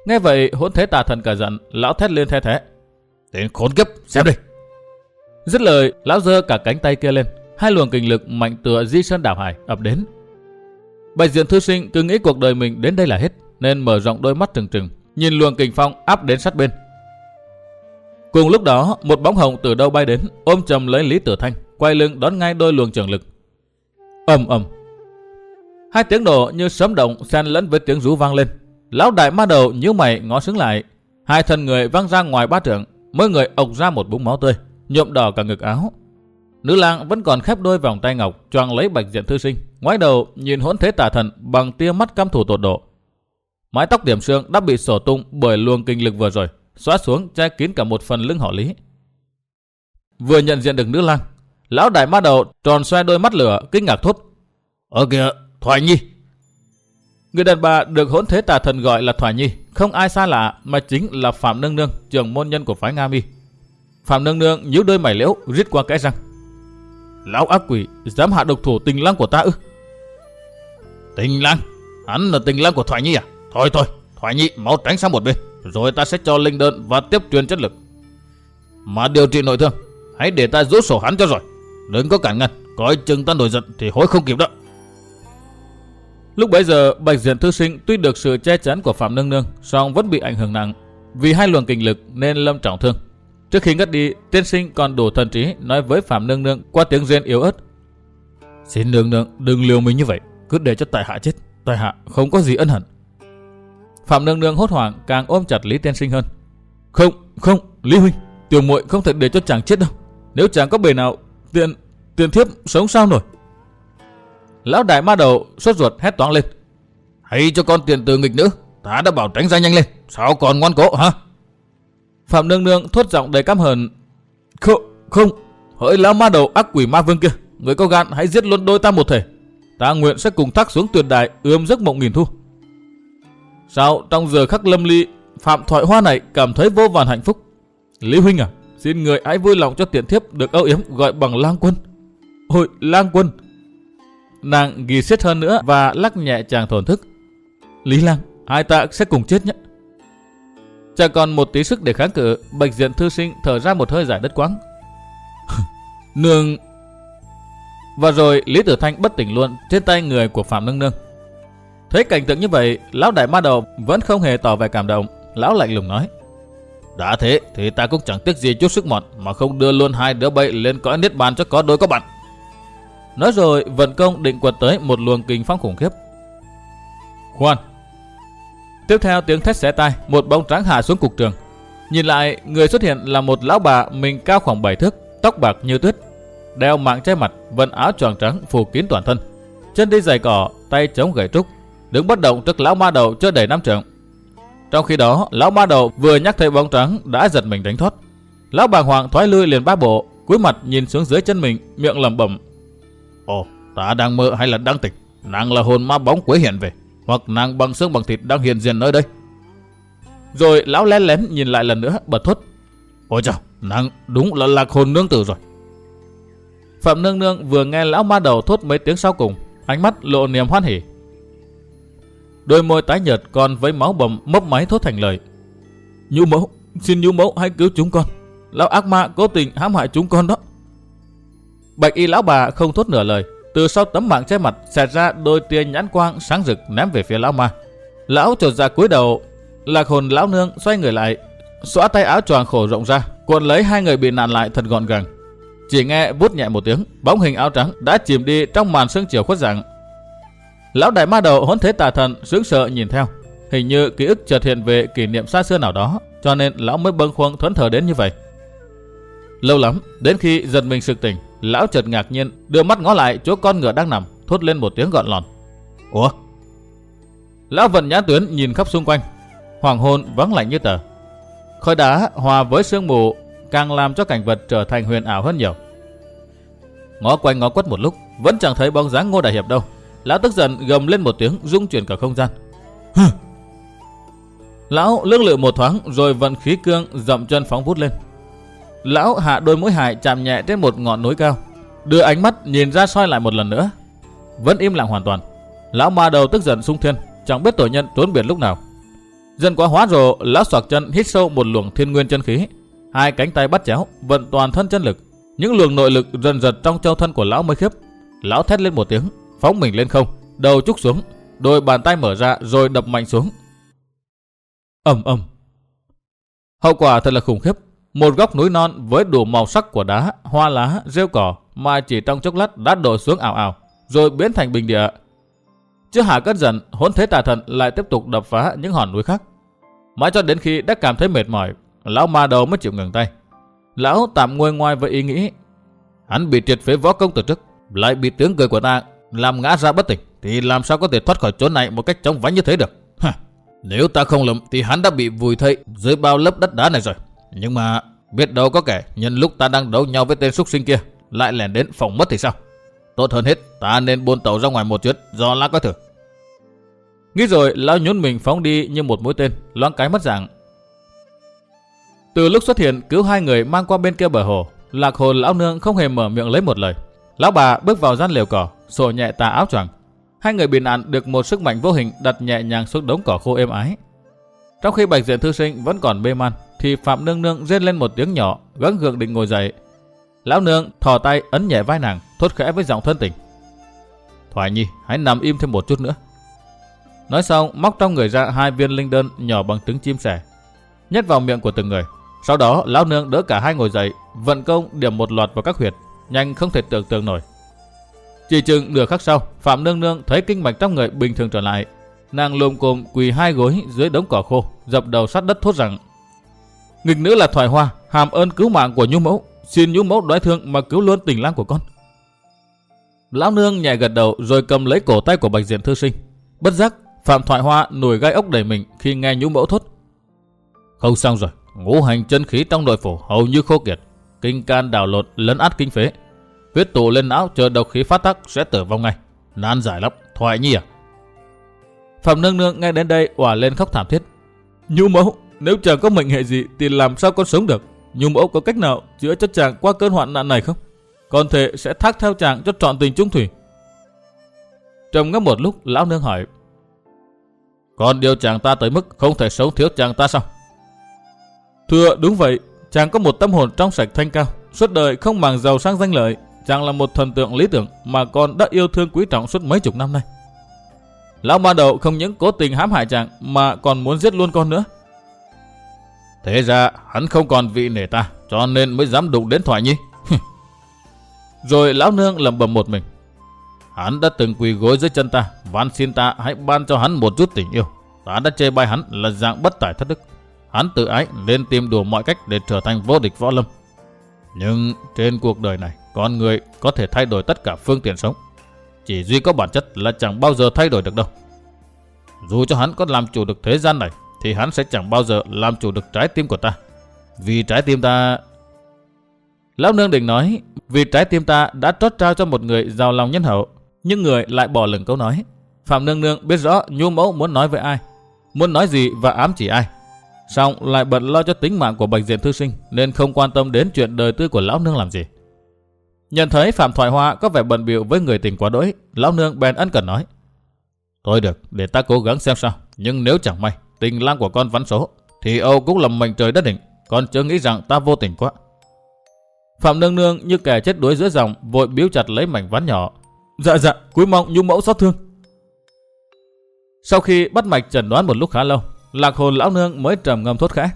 Nghe vậy hỗn thế tà thần cả giận, lão thét lên the thế. Tên khốn kiếp, xem đây. Dứt lời, lão giơ cả cánh tay kia lên, hai luồng kinh lực mạnh tựa di sơn đảo hải ập đến. Bạch diện thư sinh cứ nghĩ cuộc đời mình đến đây là hết, nên mở rộng đôi mắt trừng trừng, nhìn luồng kình phong áp đến sát bên. Cùng lúc đó, một bóng hồng từ đâu bay đến, ôm chầm lấy Lý Tử Thanh, quay lưng đón ngay đôi luồng trường lực. ầm ầm, hai tiếng nổ như sấm động xen lẫn với tiếng rú vang lên. Lão đại ma đầu nhíu mày ngó xứng lại, hai thân người văng ra ngoài ba trượng, mỗi người ộc ra một búng máu tươi, nhuộm đỏ cả ngực áo. Nữ lang vẫn còn khép đôi vòng tay ngọc choàng lấy bạch diện thư sinh, ngoái đầu nhìn hỗn thế tà thần bằng tia mắt căm thù tột độ. Mái tóc điểm xương đã bị sổ tung bởi luồng kinh lực vừa rồi, xóa xuống che kín cả một phần lưng họ lý. Vừa nhận diện được nữ lang, lão đại ma đầu tròn xoe đôi mắt lửa kinh ngạc thốt. Ở kìa, Thoại Nhi. Người đàn bà được hỗn thế tà thần gọi là Thoại Nhi, không ai xa lạ mà chính là Phạm Nương Nương, trưởng môn nhân của phái Nga Mi. Phạm Nương Nương nhíu đôi mày liễu, rít qua cái răng. Lão ác quỷ dám hạ độc thủ tình lang của ta ư? Tình lang? Hắn là tình lang của Thoại Nhi à? Thôi thôi, Thoại Nhi mau tránh sang một bên, rồi ta sẽ cho linh đơn và tiếp truyền chất lực. Mà điều trị nội thương, hãy để ta rút sổ hắn cho rồi. Đừng có cản ngăn, coi chừng ta nổi giận thì hối không kịp đó. Lúc bấy giờ, Bạch Diện Thư Sinh tuy được sự che chắn của Phạm Nương Nương, song vẫn bị ảnh hưởng nặng. Vì hai luồng kinh lực nên lâm trọng thương. Trước khi ngất đi, tiên sinh còn đủ thần trí nói với Phạm Nương Nương qua tiếng rên yếu ớt. Xin Nương Nương đừng liều mình như vậy, cứ để cho tại hạ chết. tài hạ không có gì ân hận. Phạm Nương Nương hốt hoảng càng ôm chặt Lý Tiên Sinh hơn. Không, không, Lý Huynh, tiểu muội không thể để cho chàng chết đâu. Nếu chàng có bề nào, tiền, tiền thiếp sống sao nổi. Lão đại ma đầu sốt ruột hét toáng lên. Hãy cho con tiền từ nghịch nữ, ta đã bảo tránh ra nhanh lên, sao còn ngoan cố hả? Phạm Nương Nương thốt giọng đầy căm hờn. Không, không, hỡi lão ma đầu ác quỷ ma vương kia, người có gan hãy giết luôn đôi ta một thể. Ta nguyện sẽ cùng thác xuống tuyệt đại ươm giấc mộng nghìn thu. Sao trong giờ khắc lâm ly, Phạm Thoại Hoa này cảm thấy vô vàn hạnh phúc. Lý Huynh à, xin người hãy vui lòng cho tiện thiếp được âu yếm gọi bằng lang quân. Ôi, lang quân. Nàng ghi xiết hơn nữa và lắc nhẹ chàng thổn thức. Lý lang, hai ta sẽ cùng chết nhé. Chẳng còn một tí sức để kháng cự, bạch diện thư sinh thở ra một hơi giải đất quáng. Nương... Và rồi Lý Tử Thanh bất tỉnh luôn trên tay người của Phạm Nương Nương. Thấy cảnh tượng như vậy, lão đại ma đầu vẫn không hề tỏ vẻ cảm động. Lão lạnh lùng nói. Đã thế thì ta cũng chẳng tiếc gì chút sức mọn mà không đưa luôn hai đứa bay lên cõi niết bàn cho có đôi có bạn. Nói rồi vận công định quật tới một luồng kinh phong khủng khiếp. Khoan! Tiếp theo tiếng thét xé tai, một bóng trắng hạ xuống cục trường. Nhìn lại, người xuất hiện là một lão bà mình cao khoảng 7 thước, tóc bạc như tuyết, đeo mạng che mặt, vận áo tròn trắng phủ kín toàn thân. Chân đi giày cỏ, tay chống gậy trúc, đứng bất động trước lão ma đầu chưa đầy năm trượng. Trong khi đó, lão ma đầu vừa nhắc thấy bóng trắng đã giật mình đánh thoát. Lão bàng hoàng thoái lui liền ba bộ, cúi mặt nhìn xuống dưới chân mình, miệng lẩm bẩm: "Ồ, ta đang mơ hay là đang tỉnh? Nàng là hồn ma bóng quế hiện về, hoặc nàng bằng xương bằng thịt đang hiện diện nơi đây?" Rồi lão lén lén nhìn lại lần nữa bật thốt: Ôi trời nàng đúng là lạc hồn nương tử rồi. Phạm nương nương vừa nghe lão ma đầu thốt mấy tiếng sau cùng, ánh mắt lộ niềm hoan hỉ. Đôi môi tái nhợt còn với máu bầm mấp máy thốt thành lời. Nhũ mẫu, xin nhũ mẫu hãy cứu chúng con. Lão ác ma cố tình hãm hại chúng con đó. Bạch y lão bà không thốt nửa lời, từ sau tấm mạng che mặt xẹt ra đôi tia nhãn quang sáng rực ném về phía lão ma. Lão trột ra cúi đầu, lạc hồn lão nương xoay người lại, xóa tay áo choàng khổ rộng ra, cuộn lấy hai người bị nạn lại thật gọn gàng. Chỉ nghe vút nhẹ một tiếng, bóng hình áo trắng đã chìm đi trong màn sương chiều khuất dạng. Lão đại ma đầu hỗn thế tà thần sướng sợ nhìn theo, hình như ký ức chợt hiện về kỷ niệm xa xưa nào đó, cho nên lão mới bâng khuâng thuấn thờ đến như vậy. Lâu lắm, đến khi giật mình sực tỉnh, lão chợt ngạc nhiên, đưa mắt ngó lại chỗ con ngựa đang nằm, thốt lên một tiếng gọn lòn. Ủa? Lão vận nhãn tuyến nhìn khắp xung quanh, hoàng hôn vắng lạnh như tờ. Khói đá hòa với sương mù càng làm cho cảnh vật trở thành huyền ảo hơn nhiều. Ngó quanh ngó quất một lúc, vẫn chẳng thấy bóng dáng Ngô Đại Hiệp đâu. Lão tức giận gầm lên một tiếng rung chuyển cả không gian. Hừ. Lão lưỡng lự một thoáng rồi vận khí cương dậm chân phóng vút lên. Lão hạ đôi mũi hải chạm nhẹ trên một ngọn núi cao, đưa ánh mắt nhìn ra soi lại một lần nữa. Vẫn im lặng hoàn toàn. Lão ma đầu tức giận sung thiên, chẳng biết tội nhân trốn biệt lúc nào. Dần quá hóa rồ, lão xoạc chân hít sâu một luồng thiên nguyên chân khí, hai cánh tay bắt chéo, vận toàn thân chân lực. Những luồng nội lực dần dần trong châu thân của lão mới khiếp. Lão thét lên một tiếng, phóng mình lên không, đầu trúc xuống, đôi bàn tay mở ra rồi đập mạnh xuống. ầm ầm. Hậu quả thật là khủng khiếp. Một góc núi non với đủ màu sắc của đá, hoa lá, rêu cỏ mà chỉ trong chốc lát đã đổ xuống ảo ảo, rồi biến thành bình địa. Chưa hạ cất giận, hỗn thế tà thần lại tiếp tục đập phá những hòn núi khác. Mãi cho đến khi đã cảm thấy mệt mỏi, lão ma đầu mới chịu ngừng tay. Lão tạm ngồi ngoài với ý nghĩ, hắn bị triệt phế võ công từ trước, lại bị tướng cười của ta làm ngã ra bất tỉnh, thì làm sao có thể thoát khỏi chỗ này một cách chóng vánh như thế được? Nếu ta không lầm thì hắn đã bị vùi thây dưới bao lớp đất đá này rồi. Nhưng mà biết đâu có kẻ nhân lúc ta đang đấu nhau với tên súc sinh kia lại lẻn đến phòng mất thì sao? Tốt hơn hết ta nên buôn tàu ra ngoài một chuyến do lá coi thử. Nghĩ rồi lão nhún mình phóng đi như một mũi tên, loáng cái mất dạng. Từ lúc xuất hiện cứu hai người mang qua bên kia bờ hồ, lạc hồn lão nương không hề mở miệng lấy một lời. Lão bà bước vào gian liều cỏ, sổ nhẹ tà áo choàng. Hai người bị nạn được một sức mạnh vô hình đặt nhẹ nhàng xuống đống cỏ khô êm ái. Trong khi bạch diện thư sinh vẫn còn bê man, thì phạm nương nương rên lên một tiếng nhỏ, gắng gượng định ngồi dậy. Lão nương thò tay ấn nhẹ vai nàng, thốt khẽ với giọng thân tình. Thoại nhi, hãy nằm im thêm một chút nữa. Nói xong, móc trong người ra hai viên linh đơn nhỏ bằng trứng chim sẻ, nhét vào miệng của từng người. Sau đó, lão nương đỡ cả hai ngồi dậy, vận công điểm một loạt vào các huyệt, nhanh không thể tưởng tượng nổi. Chỉ chừng nửa khắc sau, Phạm Nương Nương thấy kinh mạch trong người bình thường trở lại. Nàng lồm cồm quỳ hai gối dưới đống cỏ khô, dập đầu sát đất thốt rằng Nghịch nữ là thoại hoa, hàm ơn cứu mạng của nhung mẫu, xin nhung mẫu đoái thương mà cứu luôn tình lang của con. Lão nương nhẹ gật đầu rồi cầm lấy cổ tay của bạch diện thư sinh. Bất giác, Phạm Thoại Hoa nổi gai ốc đầy mình khi nghe nhũ mẫu thốt. Không xong rồi, ngũ hành chân khí trong nội phủ hầu như khô kiệt, kinh can đảo lột lấn át kinh phế. Huyết tụ lên não chờ độc khí phát tác sẽ tử vong ngay. Nan giải lắm, Thoại Nhi à? Phạm Nương Nương nghe đến đây òa lên khóc thảm thiết. Nhu mẫu, nếu chàng có mệnh hệ gì thì làm sao con sống được? Nhung mẫu có cách nào chữa cho chàng qua cơn hoạn nạn này không? Con thể sẽ thác theo chàng cho trọn tình trung thủy. Trầm ngâm một lúc, lão nương hỏi. Còn điều chàng ta tới mức không thể sống thiếu chàng ta sao? Thưa đúng vậy, chàng có một tâm hồn trong sạch thanh cao, suốt đời không màng giàu sang danh lợi. Chàng là một thần tượng lý tưởng mà con đã yêu thương quý trọng suốt mấy chục năm nay. Lão ma đầu không những cố tình hãm hại chàng mà còn muốn giết luôn con nữa. Thế ra hắn không còn vị nể ta, cho nên mới dám đụng đến thoại nhi. Rồi lão nương lầm bầm một mình. Hắn đã từng quỳ gối dưới chân ta, van xin ta hãy ban cho hắn một chút tình yêu. Ta đã chê bai hắn là dạng bất tài thất đức. Hắn tự ái nên tìm đủ mọi cách để trở thành vô địch võ lâm. Nhưng trên cuộc đời này, con người có thể thay đổi tất cả phương tiện sống. Chỉ duy có bản chất là chẳng bao giờ thay đổi được đâu. Dù cho hắn có làm chủ được thế gian này, thì hắn sẽ chẳng bao giờ làm chủ được trái tim của ta. Vì trái tim ta... Lão nương định nói, vì trái tim ta đã trót trao cho một người giàu lòng nhân hậu, nhưng người lại bỏ lửng câu nói. Phạm nương nương biết rõ nhu mẫu muốn nói với ai, muốn nói gì và ám chỉ ai. Xong lại bận lo cho tính mạng của bạch diện thư sinh nên không quan tâm đến chuyện đời tư của lão nương làm gì. Nhận thấy Phạm Thoại Hoa có vẻ bận biểu với người tình quá đỗi, lão nương bèn ân cần nói. Thôi được, để ta cố gắng xem sao. Nhưng nếu chẳng may, tình lang của con vắn số, thì Âu cũng là mệnh trời đất định. Con chưa nghĩ rằng ta vô tình quá. Phạm nương nương như kẻ chết đuối giữa dòng, vội biếu chặt lấy mảnh ván nhỏ. Dạ dạ, quý mong nhung mẫu xót thương. Sau khi bắt mạch chẩn đoán một lúc khá lâu, lạc hồn lão nương mới trầm ngâm thốt khẽ.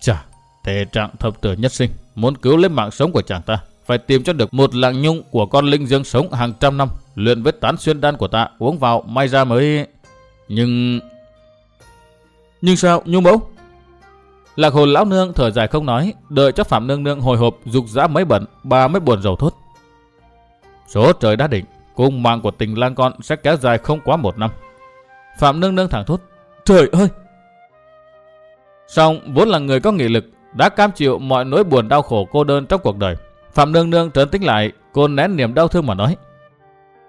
Chà, thể trạng thập tử nhất sinh, muốn cứu lấy mạng sống của chàng ta, phải tìm cho được một lạng nhung của con linh dương sống hàng trăm năm, luyện vết tán xuyên đan của ta uống vào may ra mới... Nhưng... Nhưng sao, nhung mẫu? Lạc hồn lão nương thở dài không nói, đợi cho Phạm nương nương hồi hộp dục dã mấy bẩn, bà mới buồn rầu thốt. Số trời đã định, cung mạng của tình lang con sẽ kéo dài không quá một năm. Phạm nương nương thẳng thốt. Trời ơi! Xong vốn là người có nghị lực, đã cam chịu mọi nỗi buồn đau khổ cô đơn trong cuộc đời. Phạm nương nương trấn tĩnh lại, cô nén niềm đau thương mà nói.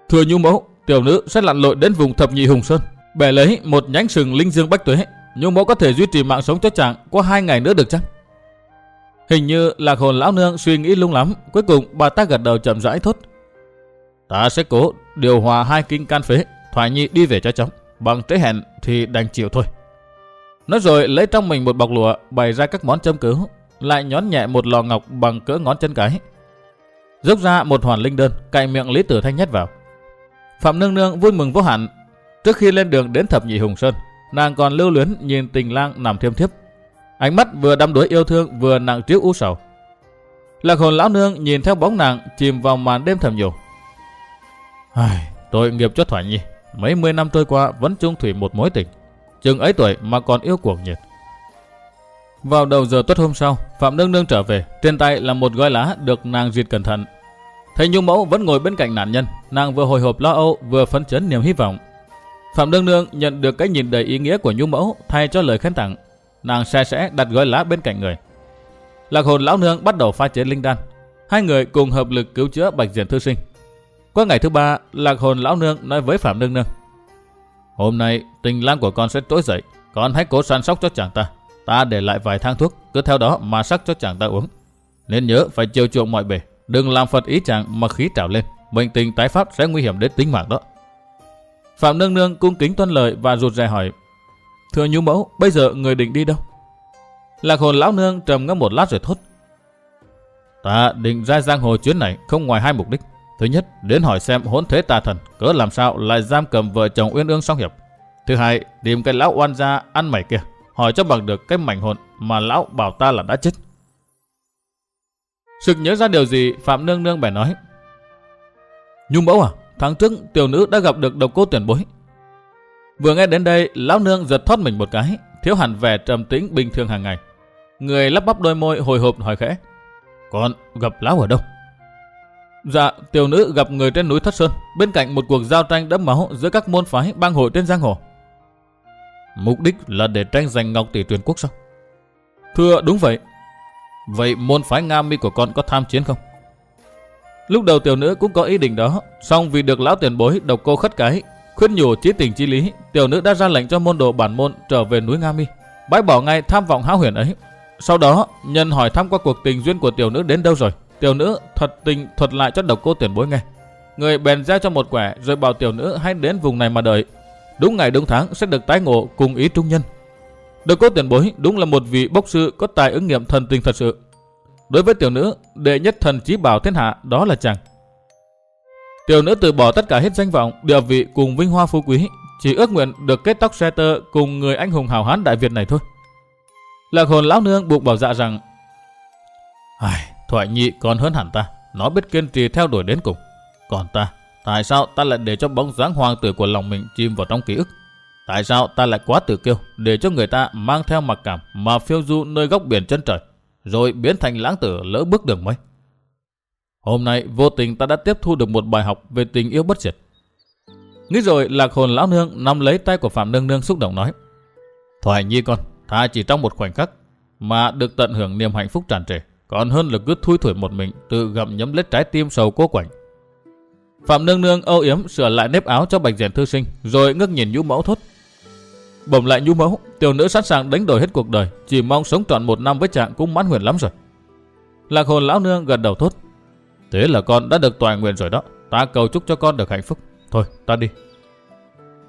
Thưa nhu mẫu, tiểu nữ sẽ lặn lội đến vùng thập nhị hùng sơn, bẻ lấy một nhánh sừng linh dương bách tuế. Nhu mẫu có thể duy trì mạng sống cho chàng qua hai ngày nữa được chăng? Hình như lạc hồn lão nương suy nghĩ lung lắm, cuối cùng bà ta gật đầu chậm rãi thốt. Ta sẽ cố điều hòa hai kinh can phế, thoại nhi đi về cho chóng, bằng trễ hẹn thì đành chịu thôi. Nói rồi lấy trong mình một bọc lụa bày ra các món châm cứu, lại nhón nhẹ một lò ngọc bằng cỡ ngón chân cái. Dốc ra một hoàn linh đơn, cạy miệng Lý Tử Thanh nhét vào. Phạm Nương Nương vui mừng vô hạn. Trước khi lên đường đến thập nhị hùng sơn, nàng còn lưu luyến nhìn tình lang nằm thiêm thiếp. Ánh mắt vừa đắm đuối yêu thương vừa nặng trĩu u sầu. Lạc hồn lão nương nhìn theo bóng nàng chìm vào màn đêm thầm nhủ. Ai, tội nghiệp cho Thoại Nhi. Mấy mươi năm trôi qua vẫn chung thủy một mối tình. Chừng ấy tuổi mà còn yêu cuồng nhiệt. Vào đầu giờ tuất hôm sau, Phạm Nương Nương trở về, trên tay là một gói lá được nàng duyệt cẩn thận. Thấy Nhung Mẫu vẫn ngồi bên cạnh nạn nhân, nàng vừa hồi hộp lo âu vừa phấn chấn niềm hy vọng. Phạm Nương Nương nhận được cái nhìn đầy ý nghĩa của Nhung Mẫu thay cho lời khen tặng, nàng xe sẽ đặt gói lá bên cạnh người. Lạc hồn lão nương bắt đầu pha chế linh đan, hai người cùng hợp lực cứu chữa Bạch Diện thư sinh. Qua ngày thứ ba, lạc hồn lão nương nói với Phạm Nương Nương: Hôm nay tình lang của con sẽ trỗi dậy, con hãy cố săn sóc cho chàng ta. Ta để lại vài thang thuốc, cứ theo đó mà sắc cho chàng ta uống. Nên nhớ phải chiều chuộng mọi bề, đừng làm phật ý chàng mà khí trào lên. Bệnh tình tái phát sẽ nguy hiểm đến tính mạng đó. Phạm Nương Nương cung kính tuân lời và rụt rè hỏi. Thưa nhu mẫu, bây giờ người định đi đâu? Lạc hồn lão nương trầm ngâm một lát rồi thốt. Ta định ra giang hồ chuyến này không ngoài hai mục đích. Thứ nhất, đến hỏi xem hỗn thế tà thần cớ làm sao lại giam cầm vợ chồng Uyên Ương song hiệp. Thứ hai, tìm cái lão oan gia ăn mày kia hỏi cho bằng được cái mảnh hồn mà lão bảo ta là đã chết. Sực nhớ ra điều gì, Phạm Nương Nương bèn nói. Nhung mẫu à, tháng trước tiểu nữ đã gặp được độc cô tuyển bối. Vừa nghe đến đây, lão nương giật thoát mình một cái, thiếu hẳn vẻ trầm tĩnh bình thường hàng ngày. Người lắp bắp đôi môi hồi hộp hỏi khẽ. Con gặp lão ở đâu? Dạ, tiểu nữ gặp người trên núi Thất Sơn, bên cạnh một cuộc giao tranh đẫm máu giữa các môn phái bang hội trên giang hồ. Mục đích là để tranh giành ngọc tỷ truyền quốc sao? Thưa đúng vậy. Vậy môn phái Nga mi của con có tham chiến không? Lúc đầu tiểu nữ cũng có ý định đó, song vì được lão tiền bối độc cô khất cái, khuyên nhủ chí tình chi lý, tiểu nữ đã ra lệnh cho môn đồ bản môn trở về núi Nga mi, bãi bỏ ngay tham vọng hão huyền ấy. Sau đó, nhân hỏi thăm qua cuộc tình duyên của tiểu nữ đến đâu rồi, tiểu nữ thuật tình thuật lại cho độc cô tiền bối nghe. Người bèn giao cho một quẻ rồi bảo tiểu nữ hãy đến vùng này mà đợi, đúng ngày đúng tháng sẽ được tái ngộ cùng ý trung nhân. Độc cô tiền bối đúng là một vị bốc sư có tài ứng nghiệm thần tình thật sự. Đối với tiểu nữ, đệ nhất thần chí bảo thiên hạ đó là chàng. Tiểu nữ từ bỏ tất cả hết danh vọng, địa vị cùng vinh hoa phú quý, chỉ ước nguyện được kết tóc xe tơ cùng người anh hùng hào hán đại Việt này thôi. Lạc hồn lão nương buộc bảo dạ rằng Ai, thoại nhị còn hơn hẳn ta, nó biết kiên trì theo đuổi đến cùng. Còn ta, Tại sao ta lại để cho bóng dáng hoàng tử của lòng mình chìm vào trong ký ức? Tại sao ta lại quá tự kiêu để cho người ta mang theo mặc cảm mà phiêu du nơi góc biển chân trời, rồi biến thành lãng tử lỡ bước đường mới? Hôm nay vô tình ta đã tiếp thu được một bài học về tình yêu bất diệt. Nghĩ rồi lạc hồn lão nương nắm lấy tay của Phạm Nương Nương xúc động nói. Thoại nhi con, ta chỉ trong một khoảnh khắc mà được tận hưởng niềm hạnh phúc tràn trề, còn hơn là cứ thui thủi một mình tự gặm nhấm lết trái tim sầu cố quạnh Phạm Nương Nương âu yếm sửa lại nếp áo cho Bạch Diển Thư Sinh, rồi ngước nhìn nhũ mẫu thốt. Bẩm lại nhũ mẫu, tiểu nữ sẵn sàng đánh đổi hết cuộc đời, chỉ mong sống trọn một năm với chàng cũng mãn nguyện lắm rồi. Lạc hồn lão nương gật đầu thốt. Thế là con đã được toàn nguyện rồi đó, ta cầu chúc cho con được hạnh phúc. Thôi, ta đi.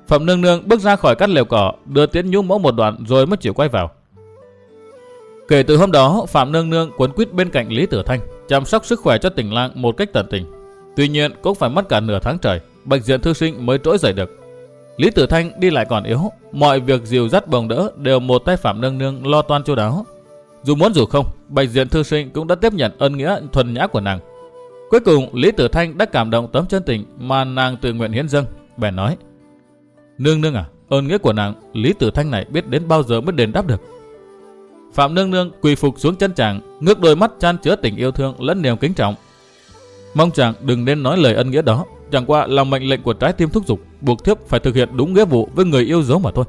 phạm nương nương bước ra khỏi cắt lều cỏ, đưa tiến nhũ mẫu một đoạn rồi mới chịu quay vào. Kể từ hôm đó, Phạm Nương Nương quấn quýt bên cạnh Lý Tử Thanh, chăm sóc sức khỏe cho tỉnh lang một cách tận tình. Tuy nhiên cũng phải mất cả nửa tháng trời, bệnh diện thư sinh mới trỗi dậy được. Lý Tử Thanh đi lại còn yếu, mọi việc dìu dắt bồng đỡ đều một tay Phạm Nương Nương lo toan chu đáo. Dù muốn dù không, bệnh diện thư sinh cũng đã tiếp nhận ân nghĩa thuần nhã của nàng. Cuối cùng, Lý Tử Thanh đã cảm động tấm chân tình mà nàng tự nguyện hiến dâng, bèn nói: "Nương nương à, ơn nghĩa của nàng, Lý Tử Thanh này biết đến bao giờ mới đền đáp được." Phạm Nương Nương quỳ phục xuống chân chàng, ngước đôi mắt chan chứa tình yêu thương lẫn niềm kính trọng. Mong chàng đừng nên nói lời ân nghĩa đó, chẳng qua là mệnh lệnh của trái tim thúc giục, buộc thiếp phải thực hiện đúng nghĩa vụ với người yêu dấu mà thôi.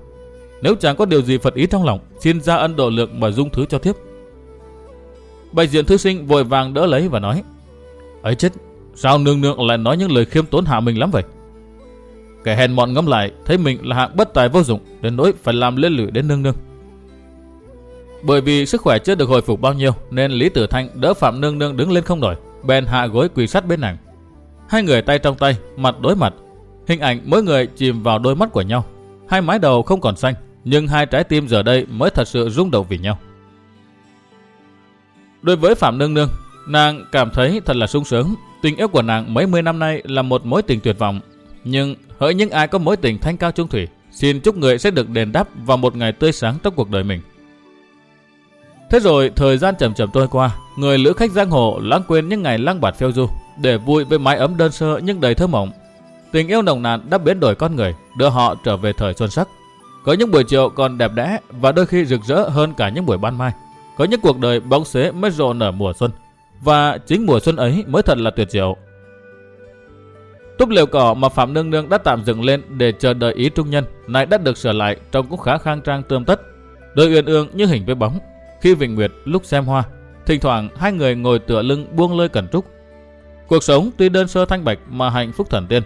Nếu chàng có điều gì phật ý trong lòng, xin ra ân độ lượng mà dung thứ cho thiếp. Bạch diện thư sinh vội vàng đỡ lấy và nói, ấy chết, sao nương nương lại nói những lời khiêm tốn hạ mình lắm vậy? Kẻ hèn mọn ngấm lại, thấy mình là hạng bất tài vô dụng, đến nỗi phải làm lên lưỡi đến nương nương. Bởi vì sức khỏe chưa được hồi phục bao nhiêu nên Lý Tử Thanh đỡ Phạm Nương Nương đứng lên không nổi, bèn hạ gối quỳ sát bên nàng. Hai người tay trong tay, mặt đối mặt. Hình ảnh mỗi người chìm vào đôi mắt của nhau. Hai mái đầu không còn xanh, nhưng hai trái tim giờ đây mới thật sự rung động vì nhau. Đối với Phạm Nương Nương, nàng cảm thấy thật là sung sướng. Tình yêu của nàng mấy mươi năm nay là một mối tình tuyệt vọng. Nhưng hỡi những ai có mối tình thanh cao trung thủy, xin chúc người sẽ được đền đáp vào một ngày tươi sáng trong cuộc đời mình. Thế rồi thời gian chậm chậm trôi qua, người lữ khách giang hồ lãng quên những ngày lang bạt phiêu du, để vui với mái ấm đơn sơ nhưng đầy thơ mộng. Tình yêu nồng nàn đã biến đổi con người, đưa họ trở về thời xuân sắc. Có những buổi chiều còn đẹp đẽ và đôi khi rực rỡ hơn cả những buổi ban mai. Có những cuộc đời bóng xế mới rộ nở mùa xuân. Và chính mùa xuân ấy mới thật là tuyệt diệu. Túp liều cỏ mà Phạm Nương Nương đã tạm dừng lên để chờ đợi ý trung nhân, nay đã được sửa lại trông cũng khá khang trang tươm tất. Đôi uyên ương như hình với bóng, khi Vịnh Nguyệt lúc xem hoa, thỉnh thoảng hai người ngồi tựa lưng buông lơi cẩn trúc. Cuộc sống tuy đơn sơ thanh bạch mà hạnh phúc thần tiên.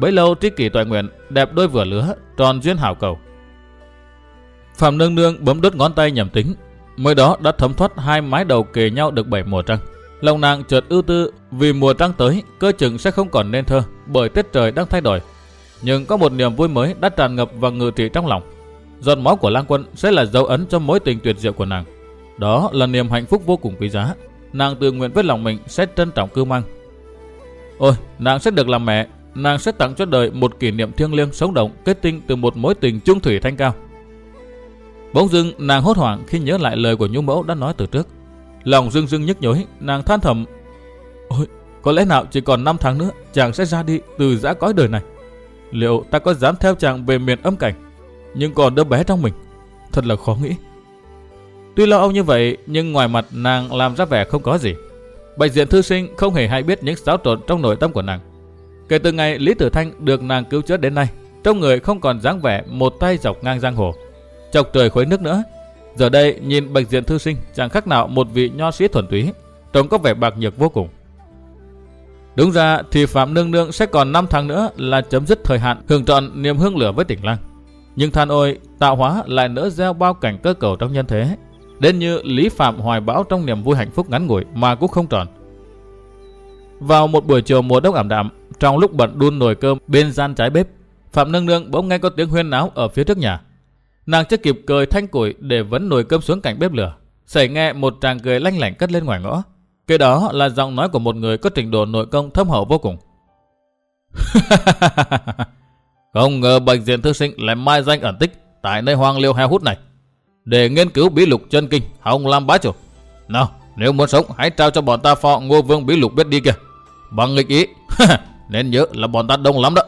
Bấy lâu tri kỷ toại nguyện, đẹp đôi vừa lứa, tròn duyên hảo cầu. Phạm Nương Nương bấm đốt ngón tay nhầm tính, mới đó đã thấm thoát hai mái đầu kề nhau được bảy mùa trăng. Lòng nàng chợt ưu tư vì mùa trăng tới, cơ chừng sẽ không còn nên thơ bởi tiết trời đang thay đổi. Nhưng có một niềm vui mới đã tràn ngập và ngự trị trong lòng. Giọt máu của lang quân sẽ là dấu ấn cho mối tình tuyệt diệu của nàng. Đó là niềm hạnh phúc vô cùng quý giá. Nàng tự nguyện với lòng mình sẽ trân trọng cưu mang. Ôi, nàng sẽ được làm mẹ. Nàng sẽ tặng cho đời một kỷ niệm thiêng liêng sống động kết tinh từ một mối tình trung thủy thanh cao. Bỗng dưng nàng hốt hoảng khi nhớ lại lời của nhung mẫu đã nói từ trước. Lòng dưng dưng nhức nhối, nàng than thầm. Ôi, có lẽ nào chỉ còn 5 tháng nữa chàng sẽ ra đi từ giã cõi đời này. Liệu ta có dám theo chàng về miền âm cảnh, nhưng còn đứa bé trong mình. Thật là khó nghĩ. Tuy lo âu như vậy, nhưng ngoài mặt nàng làm ra vẻ không có gì. Bạch diện thư sinh không hề hay biết những xáo trộn trong nội tâm của nàng. Kể từ ngày Lý Tử Thanh được nàng cứu chữa đến nay, trong người không còn dáng vẻ một tay dọc ngang giang hồ, chọc trời khuấy nước nữa. Giờ đây nhìn bạch diện thư sinh chẳng khác nào một vị nho sĩ thuần túy, trông có vẻ bạc nhược vô cùng. Đúng ra thì Phạm Nương Nương sẽ còn 5 tháng nữa là chấm dứt thời hạn hưởng trọn niềm hương lửa với tỉnh Lăng. Nhưng than ôi, tạo hóa lại nỡ gieo bao cảnh cơ cầu trong nhân thế, Đến như Lý Phạm hoài bão trong niềm vui hạnh phúc ngắn ngủi mà cũng không tròn. Vào một buổi chiều mùa đông ảm đạm, trong lúc bận đun nồi cơm bên gian trái bếp, Phạm Nương Nương bỗng nghe có tiếng huyên náo ở phía trước nhà. Nàng chưa kịp cười thanh củi để vấn nồi cơm xuống cạnh bếp lửa, xảy nghe một tràng cười lanh lảnh cất lên ngoài ngõ. Cái đó là giọng nói của một người có trình độ nội công thâm hậu vô cùng. không ngờ bệnh diện thư sinh lại mai danh ẩn tích tại nơi hoang liêu heo hút này để nghiên cứu bí lục chân kinh Hồng Lam Bá Chủ. Nào, nếu muốn sống hãy trao cho bọn ta phò Ngô Vương bí lục biết đi kìa. Bằng nghịch ý, nên nhớ là bọn ta đông lắm đó.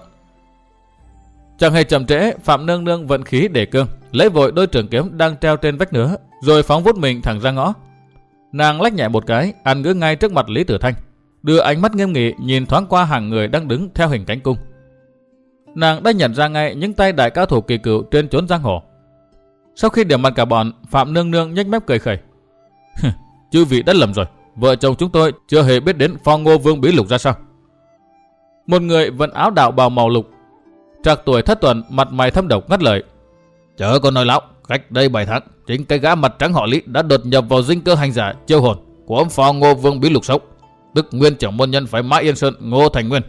Chẳng hề chậm trễ, Phạm Nương Nương vận khí để cương, lấy vội đôi trường kiếm đang treo trên vách nữa, rồi phóng vút mình thẳng ra ngõ. Nàng lách nhẹ một cái, ăn ngứa ngay trước mặt Lý Tử Thanh, đưa ánh mắt nghiêm nghị nhìn thoáng qua hàng người đang đứng theo hình cánh cung. Nàng đã nhận ra ngay những tay đại cao thủ kỳ cựu trên chốn giang hồ, sau khi điểm mặt cả bọn, Phạm Nương Nương nhếch mép cười khẩy. Chư vị đã lầm rồi, vợ chồng chúng tôi chưa hề biết đến phong ngô vương bí lục ra sao. Một người vận áo đạo bào màu lục, trạc tuổi thất tuần, mặt mày thâm độc ngắt lời. Chớ có nói lão, cách đây 7 tháng, chính cái gã mặt trắng họ Lý đã đột nhập vào dinh cơ hành giả chiêu hồn của ông phò Ngô Vương Bí Lục Sống, tức nguyên trưởng môn nhân phải Mã Yên Sơn Ngô Thành Nguyên.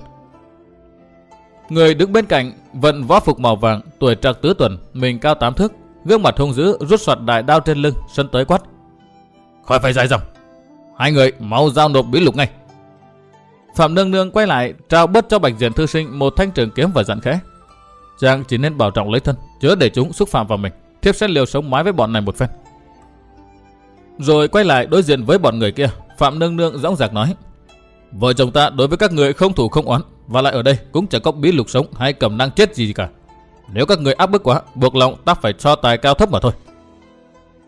Người đứng bên cạnh vận võ phục màu vàng, tuổi trạc tứ tuần, mình cao tám thước, gương mặt hung dữ rút soạt đại đao trên lưng, sân tới quát. Khỏi phải dài dòng, hai người mau giao nộp bí lục ngay. Phạm Nương Nương quay lại trao bớt cho Bạch Diện Thư Sinh một thanh trường kiếm và dặn khẽ. Chàng chỉ nên bảo trọng lấy thân, chớ để chúng xúc phạm vào mình. Thiếp sẽ liều sống mái với bọn này một phen. Rồi quay lại đối diện với bọn người kia, Phạm Nương Nương dõng dạc nói. Vợ chồng ta đối với các người không thủ không oán, và lại ở đây cũng chẳng có bí lục sống hay cầm năng chết gì cả. Nếu các người áp bức quá, buộc lòng ta phải cho tài cao thấp mà thôi.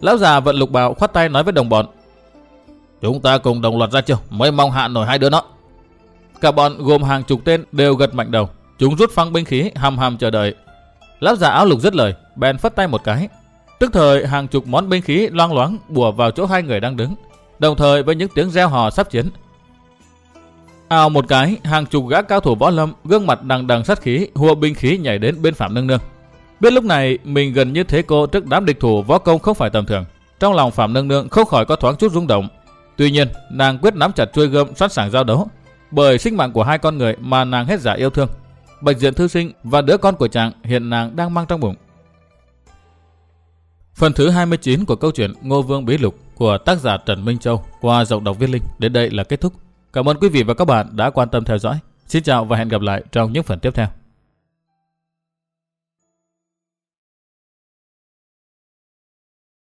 Lão già vận lục bào khoát tay nói với đồng bọn. Chúng ta cùng đồng loạt ra chiêu, mới mong hạ nổi hai đứa nó. Cả bọn gồm hàng chục tên đều gật mạnh đầu. Chúng rút phăng binh khí hầm hầm chờ đợi. Lão già áo lục dứt lời, bèn phất tay một cái. Tức thời hàng chục món binh khí loang loáng bùa vào chỗ hai người đang đứng. Đồng thời với những tiếng reo hò sắp chiến. Ào một cái, hàng chục gã cao thủ võ lâm gương mặt đằng đằng sát khí, hùa binh khí nhảy đến bên Phạm Nương Nương. Biết lúc này mình gần như thế cô trước đám địch thủ võ công không phải tầm thường. Trong lòng Phạm Nương Nương không khỏi có thoáng chút rung động. Tuy nhiên, nàng quyết nắm chặt chuôi gươm sẵn sàng giao đấu, bởi sinh mạng của hai con người mà nàng hết giả yêu thương. Bạch Diện Thư Sinh và đứa con của chàng hiện nàng đang mang trong bụng. Phần thứ 29 của câu chuyện Ngô Vương Bí Lục của tác giả Trần Minh Châu qua giọng đọc viết linh đến đây là kết thúc. Cảm ơn quý vị và các bạn đã quan tâm theo dõi. Xin chào và hẹn gặp lại trong những phần tiếp theo.